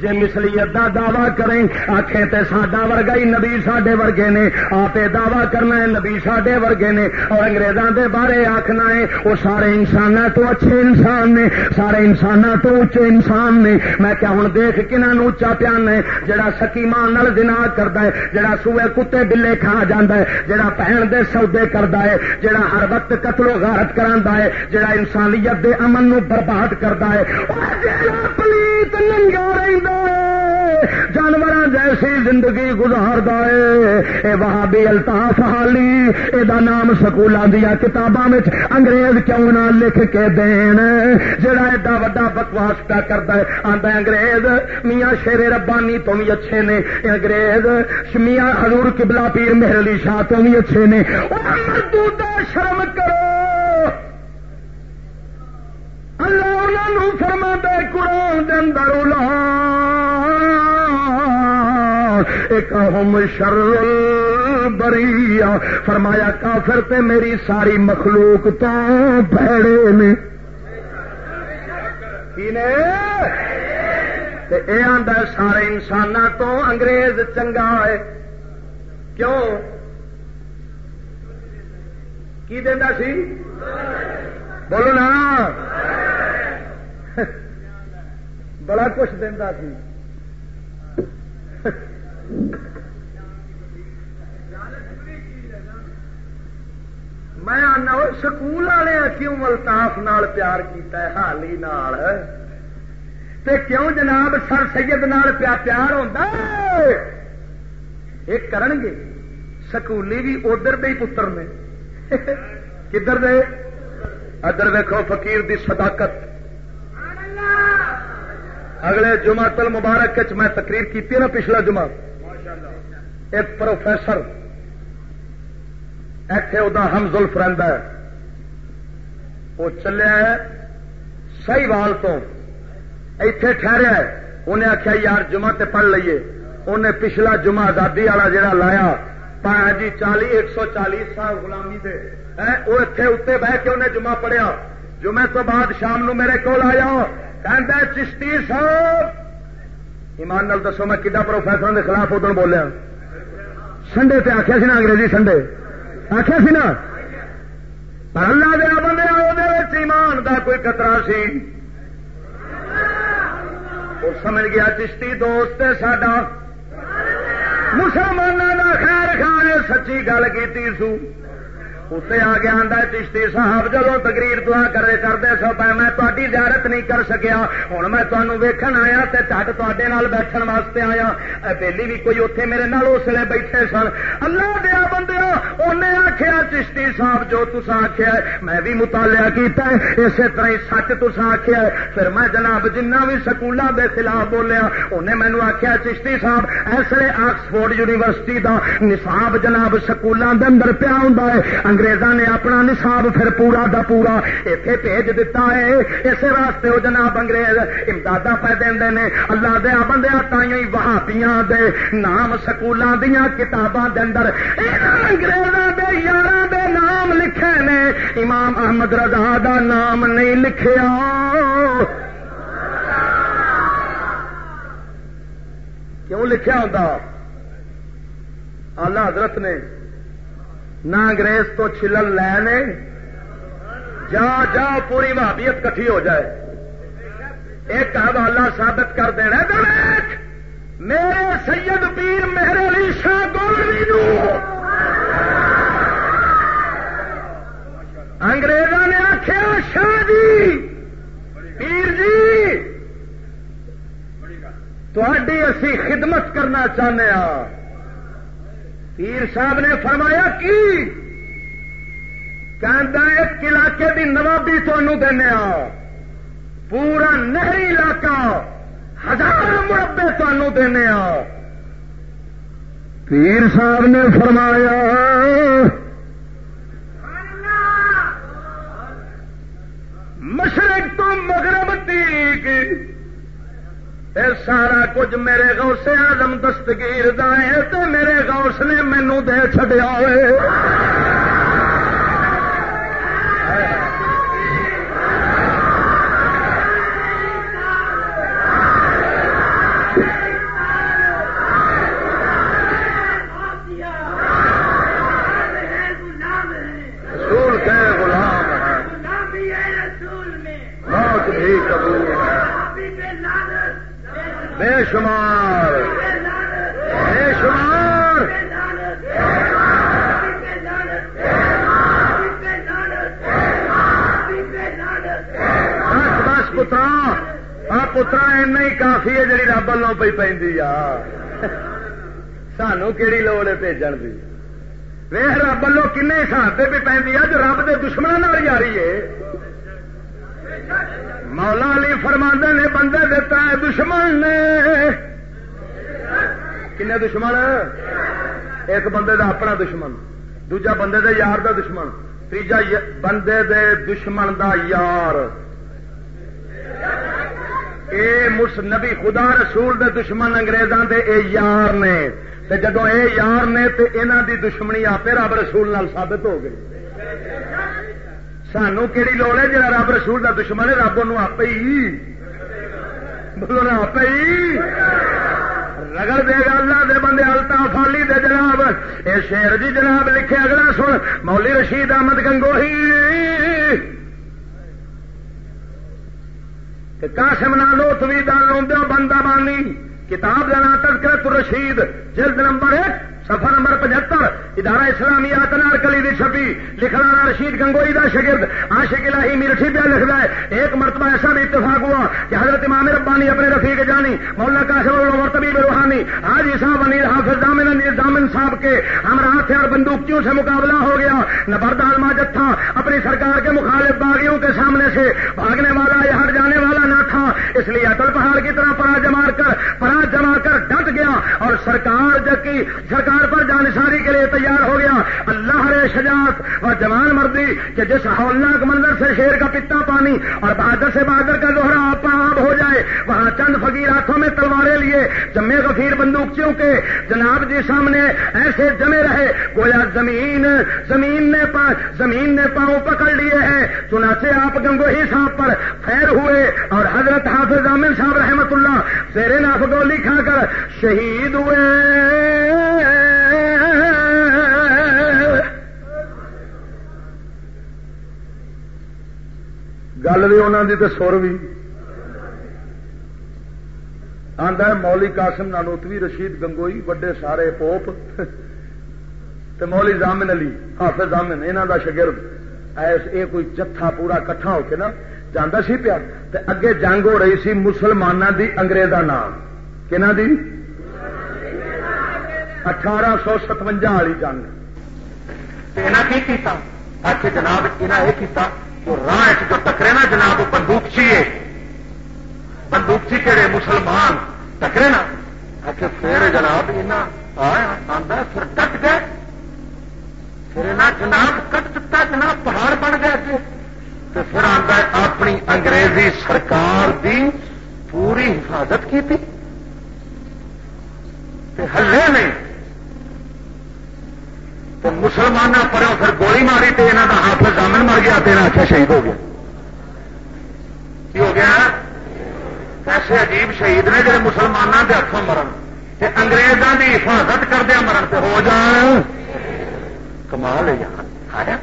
جی مسلیت کا دعوی کریں آخے تے ساڈا ورگا ہی نبی ساڈے ورگے نے۔ آپ دعوی کرنا ہے، نبی ساڈے ورگے نے۔ اور انگریزوں دے بارے آخنا ہے، وہ سارے انسان تو اچھے انسان نے۔ سارے انسان تو اچے انسان نے۔ میں کیا ہوں دیکھ کنہوں اچا پیان ہے۔ جڑا سکیمان نال دنا کرتا ہے، جڑا سوئے کتے بلے کھا جا ہے، جڑا پہن دے سودے کرتا ہے، جڑا ہر وقت قتل و غارت کرا ہے، جڑا انسانیت دے امن نو برباد کرتا ہے۔ پلیت ننگا رہتا ہے جانور جیسی زندگی گزار دے وہاں بھی الطاف حالی یہ نام سکولوں دیا کتاباں انگریز کیوں نہ لکھ کے دین۔ جڑا ایڈا وا بکواس پیا کرتا ہے آتا انگریز، میاں شیر ربانی تو بھی اچھے نے۔ انگریز، میاں حضور قبلہ پیر مہر علی شاہ تو بھی اچھے نے۔ شرم کرو۔ اللہ انہوں فرما دے قرآن دے اندر ایک ہم شر بری فرمایا، کافر تے میری ساری مخلوق تو بھڑے نے۔ یہ آدھا سارے انسان تو انگریز چنگا ہے۔ کیوں؟ کی دینا سی؟ بولو نا۔ بڑا کچھ دینا سی۔ میں آنا سکول والے کیوں ملتاف نال پیار کیتا ہے، حالی نال۔ تے کیوں جناب سر سید نال پیا پیار ہوتا یہ کرن گے سکولی بھی ادھر دے پتر نے۔ کدھر دے؟ ادھر ویکو فقیر دی صداقت۔ اگلے جمع تل مبارک میں تقریر کی نا پچھلا جمعہ؟ ایک پروفیسر ایتھے وہ ہم زلف رہتا ہے۔ وہ چلیا ہے سی وال تو۔ ایتھے ٹھہریا ہے انہیں آخیا یار جمعہ تے پڑھ لیے انہیں پچھلا جمعہ آزادی والا جڑا لایا پایا جی چالی، ایک سو چالیس سال غلامی دے۔ وہ اتنے اتنے بہ کے انہیں جمعہ پڑھیا۔ جمعے تو بعد شام نو میرے کو آیا۔ کہ چشتی صاحب، ایمان نال دسو میں کدا پروفیسر کے خلاف ادھر بولیا۔ سنڈے تے آخیا سی نا انگریزی سنڈے؟ آخیا سی نا؟ پر اللہ دیا بندے ایمان دا کوئی کترا سی۔ وہ سمجھ گیا چشتی دوست ساڈا۔ مسلمانوں کا خیر خان سچی گل کی سو۔ اتنے آ گیا آدھا چشتی صاحب جدو تقریر دعا کرے کرتے سو پہ میں تاری زیارت نہیں کر سکیا ہوں میں تمہیں ویکن آیا تے چٹ تے بیٹھن واسطے آیا پہلی بھی کوئی اتنے میرے نال اس لیے بیٹھے سن اللہ دیا بندے انہیں آخیا چشتی صاحب جو تسا آخیا میں بھی مطالعہ کیتا ہے اسی طرح ہی سچ تسا آخیا پھر میں جناب جنہ بھی سکولوں کے خلاف بولیا انہیں مینو آخیا چشتی صاحب اس لیے آکسفورڈ یونیورسٹی کا نصاب جناب سکولوں کے اندر پیا ہوں انگریزاں نے اپنا نصاب پھر پورا دا پورا اتنے بھیج دیتا ہے۔ اس واسطے وہ جناب انگریز امداد پہ دے نے۔ اللہ دیا بندیا تھی وہابیاں دے نام سکولوں دیا کتاباں دے اندر انگریزوں دے یار دے نام لکھے نے۔ امام احمد رضا دا نام نہیں لکھیا۔ کیوں لکھا ہوتا آلہ حضرت نے نہ انگریز تو چلن لے جا جا، پوری بھابیت کٹھی ہو جائے۔ ایک حوالہ ثابت کر دینا میرے سید پیر میرے علی شاہ گولوی انگریزوں نے آخیا شاہ جی پیر جی تھی اسی خدمت کرنا چاہتے ہاں پیر صاحب نے فرمایا، کی؟ ایک علاقے کی نوابی تمہیں دینا پورا نہری علاقہ، ہزار مربے تمہوں دینے پیر صاحب نے فرمایا، مشرق تو مغرب اے سارا کچھ میرے غوث آدم دستگیر دائے تو میرے غوث نے مینو دے چڈیا ہوئے۔ والوں حساب سے بھی پی جو رب کے دشمنوں آ رہی ہے۔ مولا علی فرما نے بندے دیتا ہے دشمن نے۔ کن دشمن؟ ایک بندے دا اپنا دشمن، دوجا بندے دے یار دا دشمن، تیجا بندے دے دشمن دا یار۔ اے مس نبی خدا رسول دے دشمن انگریزاں دے، اے یار نے۔ جدو اے یار نے تے انہاں دی دشمنی آپ رب رسول نال ثابت ہو گئی۔ سانو کہڑی لوڑ ہے جا رب رسول کا دشمن ہے؟ رب ان آپ ہی۔ بولو نا آپ ہی۔ رگڑ دے گا اللہ دے بندے التا فالی دے جناب۔ اے شیر جی جناب لکھے اگلا سن، مولی رشید احمد گنگوہی۔ کاسم نالو تھی دان بندہ بانی۔ کتاب لینا تذکرت رشید جلد نمبر ایک سفر نمبر پچہتر، ادارہ اسلامی آتنار کلی دی چھپی لکھنا رشید گنگوئی دا شگرد آشق الہی میرٹھی پہ لکھتا ہے۔ ایک مرتبہ ایسا بھی اتفاق ہوا کہ حضرت امام ربانی اپنے رفیق جانی، مولا کاشم مرتبی روحانی آج صاحب انیر حافظ دامن انیر دامن صاحب کے ہمراہ تھے اور بندوقیوں سے مقابلہ ہو گیا؟ نبرد الماجد تھا اپنی سرکار کے مخالف باغیوں کے سامنے سے بھاگنے والا یا ہٹ جانے والا نہ اس لیے اٹل پہاڑ کی طرح پرا جما کر، پرا جما کر ڈٹ گیا اور سرکار جب کی سرکار پر جانساری کے لیے تیار ہو گیا اللہ رے شجاعت و جوان مردی کہ جس ہولناک منظر سے شیر کا پتا پانی اور بہادر سے بہادر کا دوہرا آپ آب ہو جائے، وہاں چند فقیر ہاتھوں میں تلوارے لیے جمے غفیر بندوقچیوں کے جناب جی سامنے ایسے جمے رہے، گویا زمین زمین نے پا، زمین نے پاؤں پکڑ لیے ہیں، چنانچہ آپ گنگوہی صاحب پر خیر ہوئے اور حضرت حافظ عامر صاحب رحمت اللہ زیر ناف گولی کھا کر شہید ہوئے۔ گل بھی انہوں کی تو سر بھی آدھا مولی قاسم نانوتوی رشید گنگوئی وڈے سارے پوپ مولی زامن علی حافظ زامن انہوں کا شگرد ایس اے کوئی جتھا پورا کٹھا ہو کے نا جانا سی پیا اگے جنگ ہو رہی سی مسلمانوں دی انگریزا نام کہنا دی اٹھارہ سو ستوجا والی جنگ کی جناب یہ کیتا راہ جو ٹکرے نا جناب بندوقچی ہے۔ بندوقچی کہڑے مسلمان ٹکرے نا آخر اچھا، پھر جناب آتا پھر کٹ گئے۔ پھر جناب کٹ چکا، جناب پہاڑ بن گئے تو پھر آتا اپنی انگریزی سرکار دی پوری حفاظت کی تھی ہلے نہیں۔ تو مسلمان پر پھر گولی ماری تو یہاں کا ہاتھ دامن مر گیا تو آخیا اچھا شہید ہو گیا۔ کی ہو گیا؟ ایسے عجیب شہید نے جڑے مسلمانوں کے ہاتھوں مرن انگریزوں کی حفاظت کردیا مرن سے ہو جان۔ کمال ہے یار۔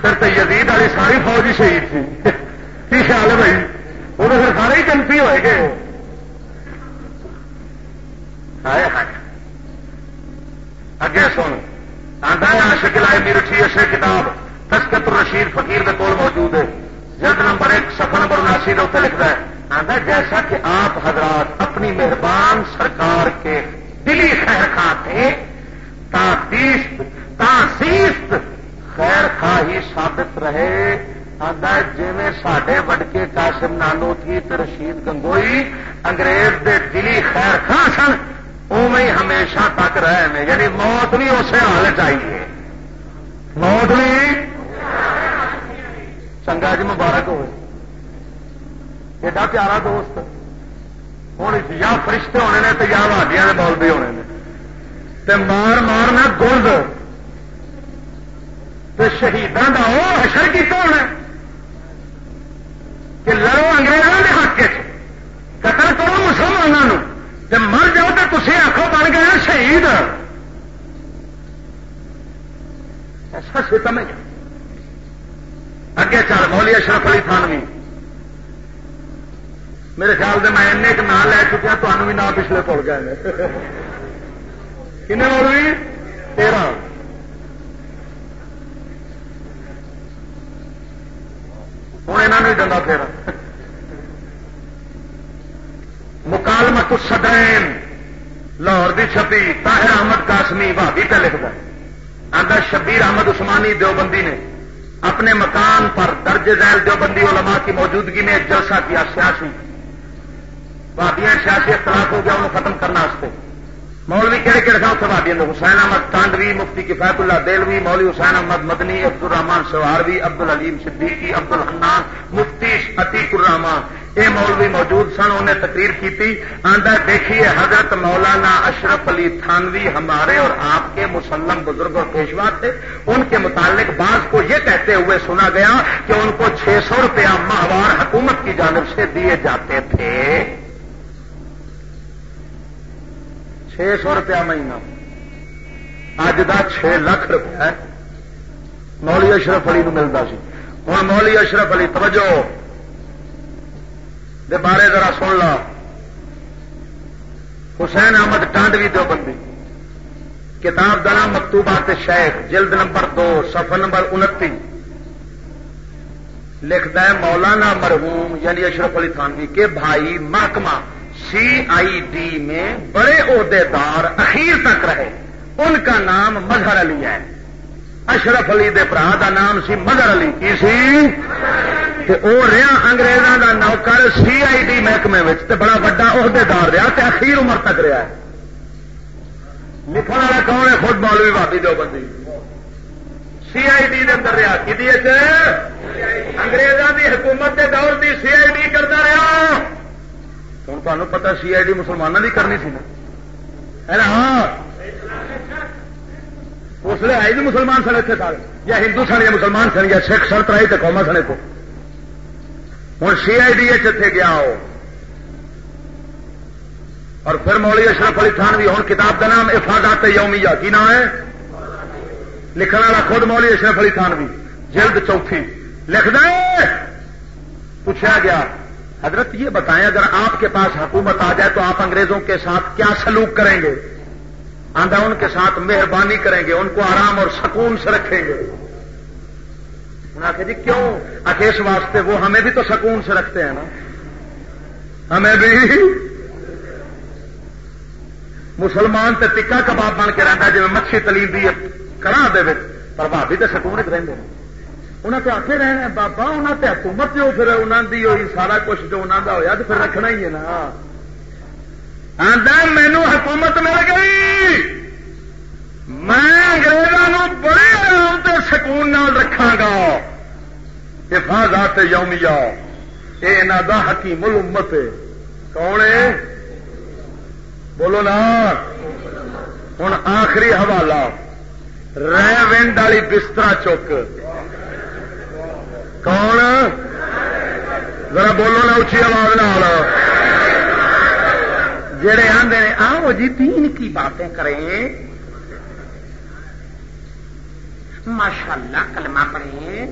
پھر تو یزید والی ساری فوج ہی شہید تھی۔ کی خیال ہے بھائی؟ وہ تو پھر سارے ہی کنفی ہوئے گئے اگے سن۔ آدھا آشک لائے میرٹھی اسے کتاب تسکت رشید فقیر کے کول موجود ہے۔ جلد نمبر ایک سفر نمبر اناسی اتنے لکھتا ہے۔ آدھا جیسا کہ آپ حضرات اپنی مہربان سرکار کے دلی خیر خاں تھے تاسیست خیر خواہ ہی ثابت رہے۔ آدھا جی سڈے وڈکے قاسم نانوتھی رشید گنگوئی انگریز دے دلی خیر خواہ سن اوے ہمیشہ تک رہے ہیں یعنی موت بھی اسی حال چاہیے۔ موت بھی چنگا جی مبارک ہو۔ ایڈا پیارا دوست۔ ہوں یا فرشتے ہونے نے تو یا وادیا نے بول بھی ہونے نے۔ تے مار مارنا گرد۔ تو شہیدان کا وہ حشر کیتا ہونا کہ لڑو انگریزوں کے حق قتل کرو مسلمانوں تے مر جاؤ تو تھی آخو بن گیا شہید۔ ایسا ستم ہے۔ اگے چل مولی اشرف علی تھانوی میرے خیال سے میں این نام لے چکیا تمہیں بھی نام پچھلے پڑ گئے کن مولوی؟ تیرہ ہوں یہاں ڈنڈا پھیرا مکالمت سدین لاہور دی چھپی طاہر احمد قاسمی بھابی پہ لکھتا آدھا شبیر احمد عثمانی دیوبندی نے اپنے مکان پر درج ذیل دیوبندی علماء کی موجودگی میں ایک جلسہ کیا سیاسی۔ بھابیاں سیاسی اختلاف ہو گیا، انہوں ختم کرنا مولوی کہڑے کہڑے تھا اتنے بھابی حسین احمد تانڈوی، مفتی کفایت اللہ دلوی مولوی حسین احمد مدنی عبد الرحمان سواروی عبد العلیم صدیقی عبد الحنان مفتی عتیق الرحمان یہ مولوی موجود سن، انہیں تقریر کی آندہ دیکھیے، حضرت مولانا اشرف علی تھانوی ہمارے اور آپ کے مسلم بزرگ اور پیشوا تھے۔ ان کے متعلق بعض کو یہ کہتے ہوئے سنا گیا کہ ان کو چھ سو روپیہ ماہوار حکومت کی جانب سے دیے جاتے تھے۔ چھ سو روپیہ مہینہ۔ اج کا چھ لاکھ روپیہ مولی اشرف علی ملتا سی۔ ہوں مولی اشرف علی، توجہ۔ دے بارے ذرا سن لا حسین احمد ٹانڈوی دو بندی کتاب کا نام مکتوبات شیخ، جلد نمبر دو سفر نمبر انتی لکھتا ہے مولانا مرحوم یعنی اشرف علی تھانوی کے بھائی محکمہ سی آئی ڈی میں بڑے عہدے دار اخیر تک رہے۔ ان کا نام مظہر علی ہے۔ اشرف علی دے برا کا نام سی مظہر علی کی سی؟ او رہا انگریزوں کا نوکر سی آئی ڈی محکمے بڑا وا عہدے دار رہا، تے اخیر عمر تک رہا ہے۔ لکھن والا کون ہے؟ خود مولوی بابی دو بندی سی آئی ڈی اندر رہا، کی انگریزوں کی حکومت کے دور کی سی آئی ڈی کرتا رہا۔ ہوں تمہیں پتا سی آئی ڈی مسلمانوں کی کرنی سی نا۔ ہاں اس لیے آئی بھی مسلمان سن اتنے سارے۔ یا ہندو سن یا مسلمان سن یا سکھ سن ترائی تو قوما سنے کو ہوں سی آئی ڈی اتنے گیا ہو۔ اور پھر مولی اشرف علی خان بھی ہوں کتاب کا نام افادات یومیہ۔ کی نام ہے؟ لکھنے والا خود مولی اشرف علی خان بھی۔ جلد چوتھی۔ لکھ دیں پوچھا گیا۔ حضرت یہ بتائیں، اگر آپ کے پاس حکومت آ جائے تو آپ انگریزوں کے ساتھ کیا سلوک کریں گے؟ آندھا ان کے ساتھ مہربانی کریں گے، ان کو آرام اور سکون سے رکھیں گے۔ جی کیوں؟ اکیش واسطے وہ ہمیں بھی تو سکون سے رکھتے ہیں نا۔ ہمیں بھی۔ مسلمان تے ٹکا کباب بن کے رہتا جی مچھی تلی دی کرا دے پر بھابی تو سکون رہتے ہیں انہیں تو آتے رہنا بابا انہوں نے حکومت جو، پھر انہوں کی ہوئی سارا کچھ جو انہوں کا ہوا تو پھر رکھنا ہی ہے نا۔ آدھا مینو حکومت مل گئی۔ میں انگریزوں بڑے آرام سے سکون رکھا گا حفاظات یومیا یہ انہوں کا حکیم الامت۔ ہے کون ہے بولو نا۔ ہوں آخری حوالہ۔ ریونڈ والی بستر چک۔ کون؟ ذرا بولو نا اچھی آواز نال۔ جڑے آدھے آؤ جی تین کی باتیں کریں۔ ماشاء اللہ کلما پڑھیں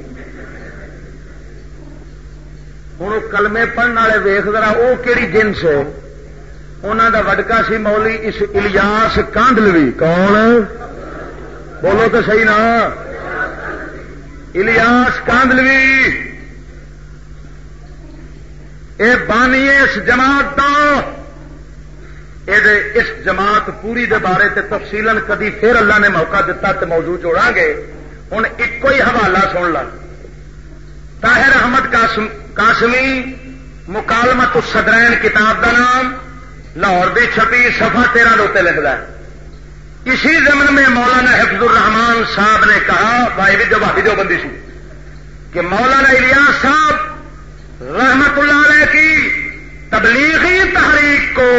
ہوں کلمے پڑھنے والے ویخ ذرا وہ کہڑی جنس ہے انہوں کا وڈکا سی مولی اس الیاس کاندلوی۔ کون؟ بولو تو صحیح نا۔ الیاس کاندلوی۔ اے بانی اس جماعت کا اس جماعت پوری دے بارے تے تفصیل کدی پھر اللہ نے موقع دتا تے موضوع جوڑا گے ہوں ایک ہی حوالہ سن لا طاہر احمد قاسمی مکالمت الصدرین کتاب کا نام لاہور دی چھپی سفا تیرہ روتے لکھتا ہے اسی زمن میں مولانا حفظ الرحمان صاحب نے کہا بھائی بھی جو بھابی جو بندی سی کہ مولانا الیاس صاحب رحمت اللہ علیہ کی تبلیغی تحریک کو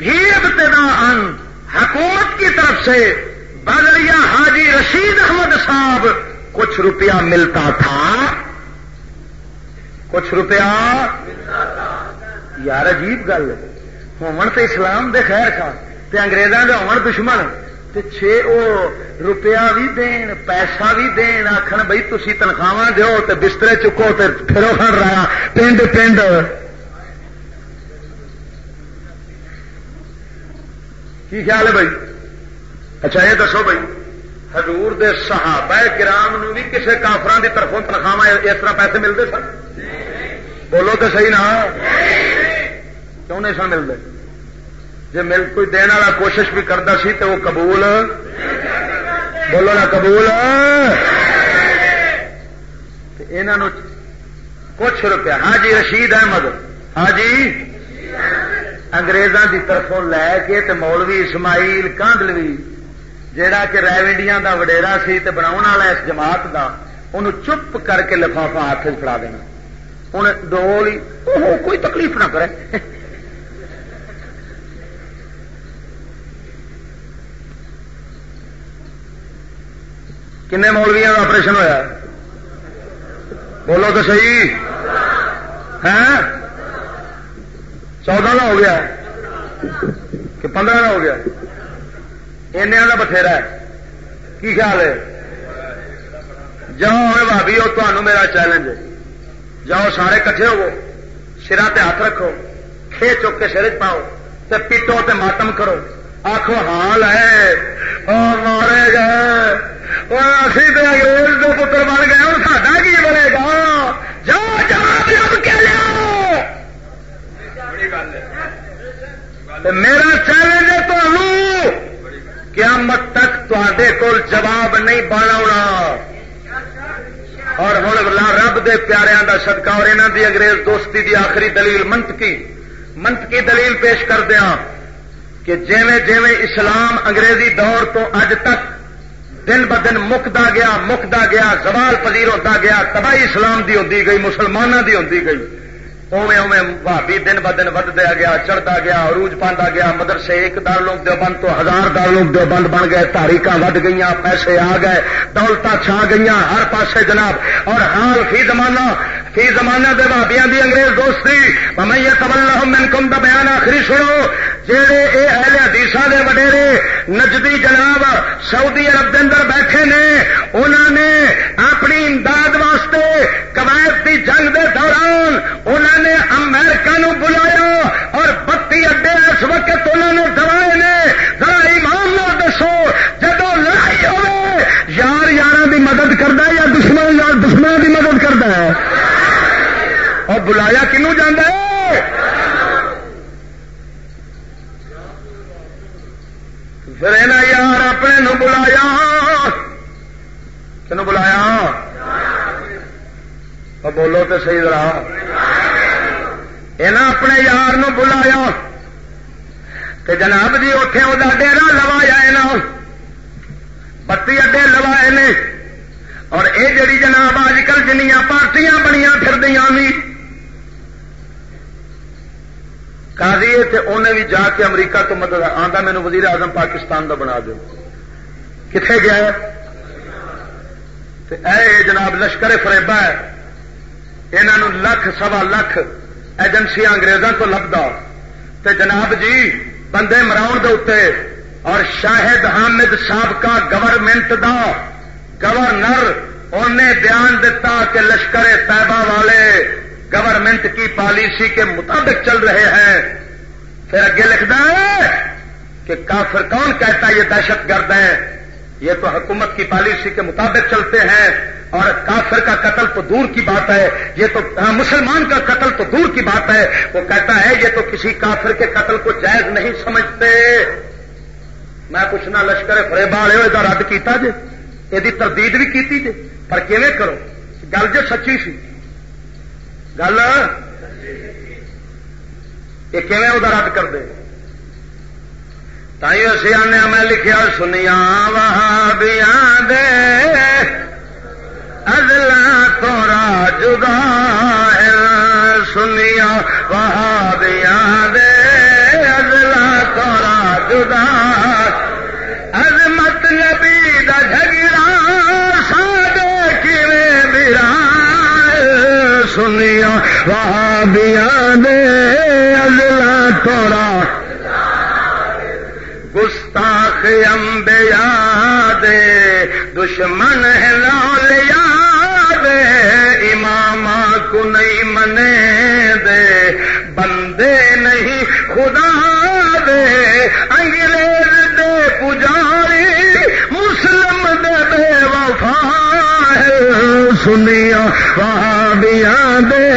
بھی ابتدا ان حکومت کی طرف سے بدریا حاجی رشید احمد صاحب کچھ روپیہ ملتا تھا۔ کچھ روپیہ یار عجیب گل۔ ہومن تو اسلام دے خیر خان تے انگریزاں دے ہون دشمن۔ تے چھ او روپیہ بھی دین، پیسہ بھی دین۔ آخر بھائی تھی تنخواہ دیو تے بسترے چکو تے پھرو کھڑ رہا پنڈ پنڈ۔ کی خیال ہے بھائی؟ اچھا یہ دسو بھائی، حضور دے صحابہ کرام نو بھی کسی کافران دی طرفوں تنخواہ اس طرح پیسے ملتے سن؟ بولو تو صحیح نا۔ کیوں نہیں سن ملتے؟ جی مل کوئی دن والا کوشش بھی کرتا سی تو وہ قبول۔ بولو نا، قبول۔ کچھ روپیہ۔ ہاں جی رشید احمد۔ ہاں جی۔ اگریزوں کی طرفوں لے کے تے مولوی اسماعیل کانڈلوی جہا کہ ریونڈیاں دا وڈیرا سی تے بنا والا اس جماعت دا انہوں چپ کر کے لفافا ہاتھ فڑا دینا۔ ہوں ڈول کوئی تکلیف نہ کرے۔ کن مولویا کا آپریشن ہوا بولو تو صحیح۔ ہے چودہ کا ہو گیا کہ پندرہ کا ہو گیا کا بتھیرا ہے کی خیال ہے جاؤ ہوں بھابی ہو تمہوں میرا چیلنج ہے جاؤ سارے کٹھے ہو سرا تے ہاتھ رکھو کھے چک کے سر پاؤ تے پیٹو تے ماتم کرو آخو حال ہے اور مارے گئے اسی تو انگریز کے پتر بن گئے ہوں ساڈا کی بنے گا جاؤ جواب لب کے لیا میرا چیلنج ہے تو قیامت تک تے کول جواب نہیں بنا اور ہوں رب دے پیاریاں دا صدقہ اور انہوں دی انگریز دوستی دی آخری دلیل منت کی منت کی دلیل پیش کر دیا ہاں کہ جیویں جیویں اسلام انگریزی دور تو اج تک دن ب دن مکتا گیا مکتا گیا، زوال پذیر ہوتا گیا، تباہی اسلام دی ہوتی گئی مسلمانوں دی ہوتی گئی۔ اوے اوے بھابی دن ب دن ودتا گیا، چڑھتا گیا، عروج پاندا گیا، مدرسے ایک دار لوگ دیوبند تو ہزار دار لوگ دیوبند بن گئے تاریخ ود گئی پیسے آ گئے دولت چھا گئی ہر پاسے جناب۔ اور حال فی زمانہ فی زمانہ دے بھابیاں دی انگریز دوستی۔ میں یہ قبل من کم دا بیان آخری سنو جہے اے اہل حدیث دے وڈیرے نجدی جناب سعودی عرب دے اندر بیٹھے نے انہوں نے اپنی امداد واسطے قوایت کی جنگ دے دوران انہوں امریکہ نو بلایا اور بتی اڈے اس وقت انہوں نے دوائے نے ذرا ایمان نہ دسو جب لڑائی ہوے یار یار دی مدد کرتا ہے یا دشمن یار دشمن دی مدد کرتا ہے؟ اور بلایا کنو جانا ہے؟ پھر یار اپنے نو بلایا۔ کنو بلایا؟ بولو تو صحیح رہا یہ اپنے یار نو بلایا کہ جناب جی اتے وہ ڈیرا لوایا بتی اڈے لوائے نے، اور یہ جڑی جناب اج کل جنیا پارٹیاں بنیا پھر بھی قاضی، تے انہیں بھی جا کے امریکہ تو مدد آتا مینو وزیر اعظم پاکستان کا بنا دو کتنے گیا اے جناب لشکر فریبا ہے یہاں لکھ، سوا لکھ ایجنسیاں اگریزوں کو لبدا تے جناب جی بندے مراؤ دے اور شاہد حامد سابقہ گورنمنٹ دا گورنر انہیں بیان دیتا کہ لشکر طیبہ والے گورنمنٹ کی پالیسی کے مطابق چل رہے ہیں۔ پھر اگے لکھتا ہے کہ کافر کون کہتا ہے یہ دہشت گرد ہے؟ یہ تو حکومت کی پالیسی کے مطابق چلتے ہیں اور کافر کا قتل تو دور کی بات ہے، یہ تو ہاں، مسلمان کا قتل تو دور کی بات ہے۔ وہ کہتا ہے یہ تو کسی کافر کے قتل کو جائز نہیں سمجھتے۔ میں پوچھنا، لشکر فریبا والے ادھر رد کیتا جی یہ تردید بھی کی پر کیویں کرو؟ گل جو سچی سی۔ گل؟ یہ کیون وہ رد کر دے؟ تھی اسی آنے میں لکھیا سنیا وہابیا دے ازلا تورا جدا سنیا وہابیا دے ازلا تورا جدا عظمت نبی دا جھگڑا ساڈے کیویں میرا سنیا وہابیا دے ازلا تورا دشمن ہے لال دے امام کو نہیں منے دے، بندے نہیں خدا دے، انگریز دے پجاری، مسلم دے بے وفا سنیا وہابیا دے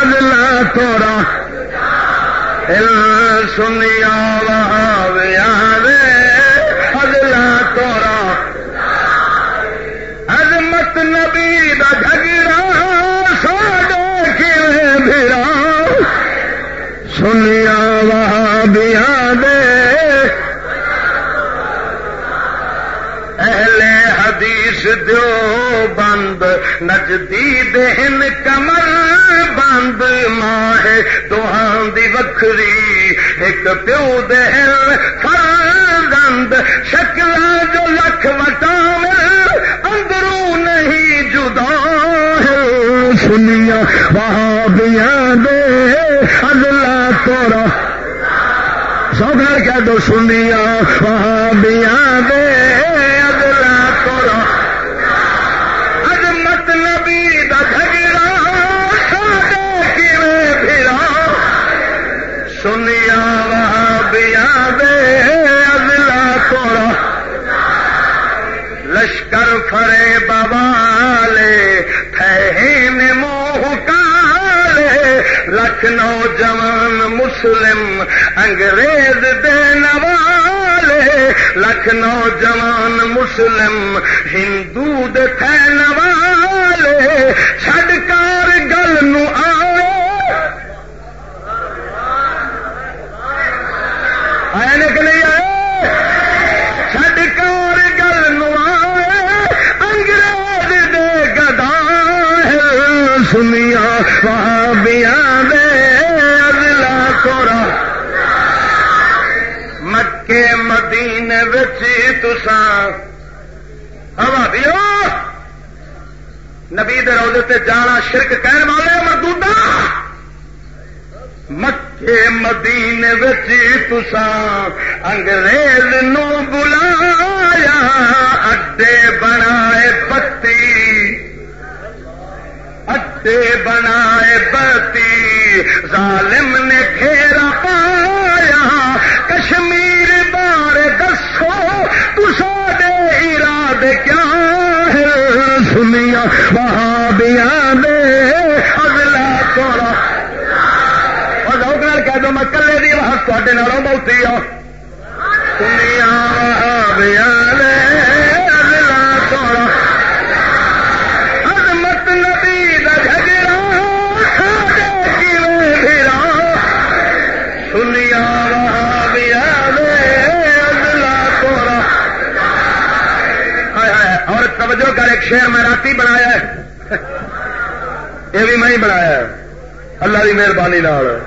اللہ تورا۔ سنیا بند نجدی دہن کمر بند ماہ دوہاں دی وکھری، ایک پیو دہل فرزند شکل جو لکھ وٹاو اندروں نہیں جدا ہے۔ سنیا وہابیاں دے اللہ تورا۔ سوگر کہہ دو، سنیا وہابیاں دے انگریز دین والے لکھ نوجوان مسلم ہندو دین دے روزے تے جانا شرک کہن والے مردودا مکے مدینے وچ تساں انگریز نو بلایا، اڈے بنائے پتی اڈے بنائے بتی۔ ظالم نے گھیرا پایا۔ کشمیر بارے دسو تسا دے ارادے کیا سنیا وہابیاں دے، اگلا اور لوگ کہہ دو، میں کلے دی وہاں تے بہتی آ سنیا وہابیاں توجہ کر ایک شعر میں بنایا ہے۔ یہ بھی میں ہی بنایا ہے۔ اللہ کی مہربانی نال۔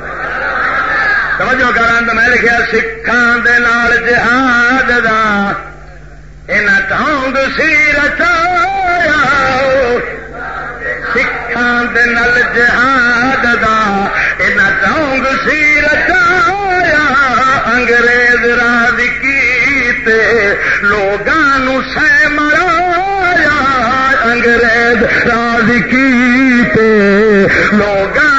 توجہ کر میں لکھا سکھان دے نال جہاد دا۔ ان ٹانگ سی رچایا سکھان دے نال جہاد دا۔ ان ٹانگ سی رچایا انگریز راز کیتے، لوگاں سہ شادی کی کیتے لوگاں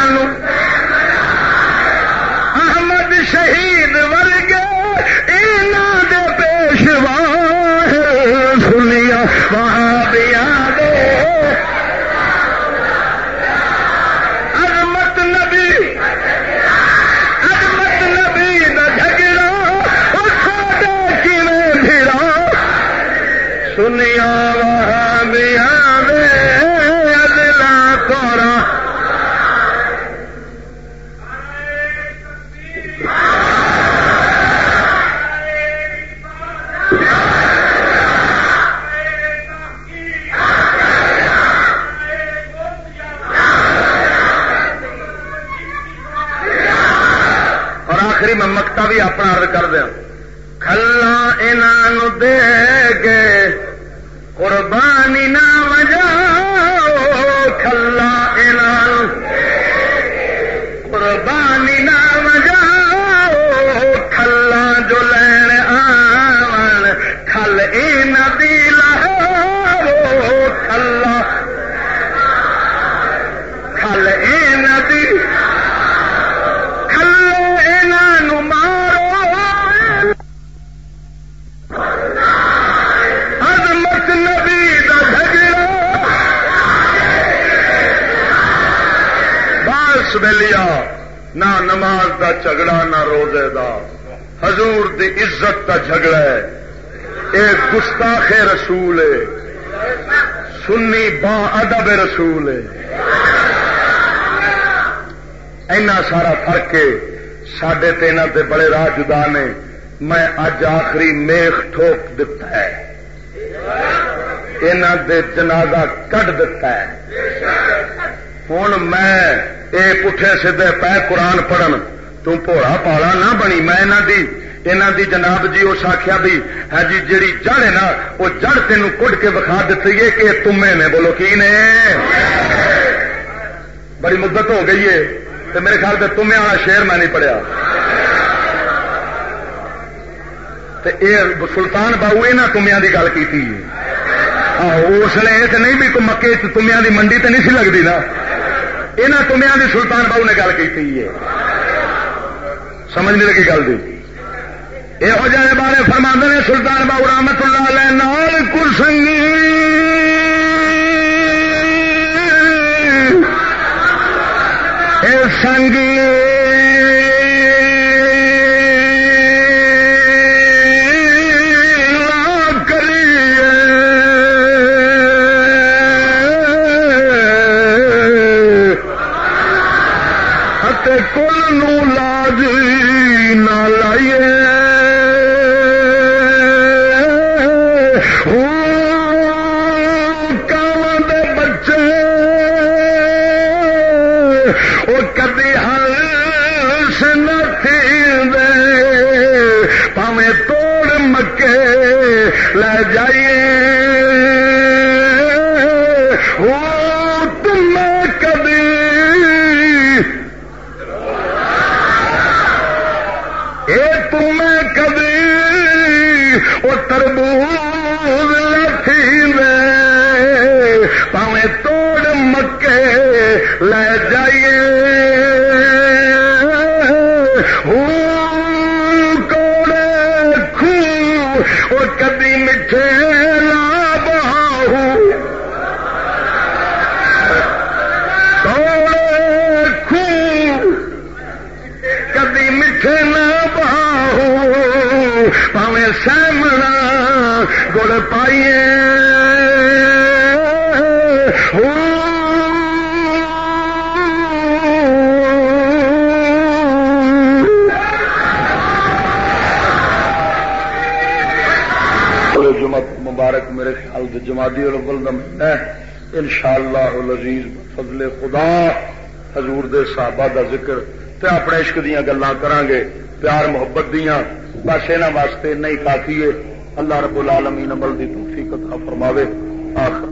رسول اینا سارا فرق ہے۔ سڈے تین تے بڑے راہ جدا نے میں اج آخری میخ ٹھوک دتا ہے۔ انہوں دے جنازہ کٹ دتا ہے۔ ہوں میں یہ پٹھے سیدھے پہ قرآن پڑھن۔ تم پوڑا پالا نہ بنی۔ میں انہوں دی انہوں دی جناب جی اس آخیا بھی ہاں جی جیڑی جڑ ہے نا وہ جڑ تینوں کٹ کے بکھا دیتی ہے کہ تمے نے بولو کی نے بڑی مدت ہو گئی ہے تو میرے خیال سے تمے والا شیر میں نہیں پڑھیا سلطان باؤ یہ تمیا کی گل کی اس لیے یہ تو نہیں بھی مکے تمیا کی منڈی تو نہیں سی لگتی نا یہاں تمیا کی سلطان باؤ نے گل کی سمجھ نہیں لگی گل کی یہو جہ بارے فرما نے سلطان باؤ رحمت اللہ علیہ نال کل سنگ سنگی صحابہ دا ذکر، تے اپنے عشق دیا گلا گے پیار محبت دیا بس یہاں واسطے نہیں کافی ہے۔ اللہ رب العالمین عمل دی توفیق عطا فرماوے۔ آخر۔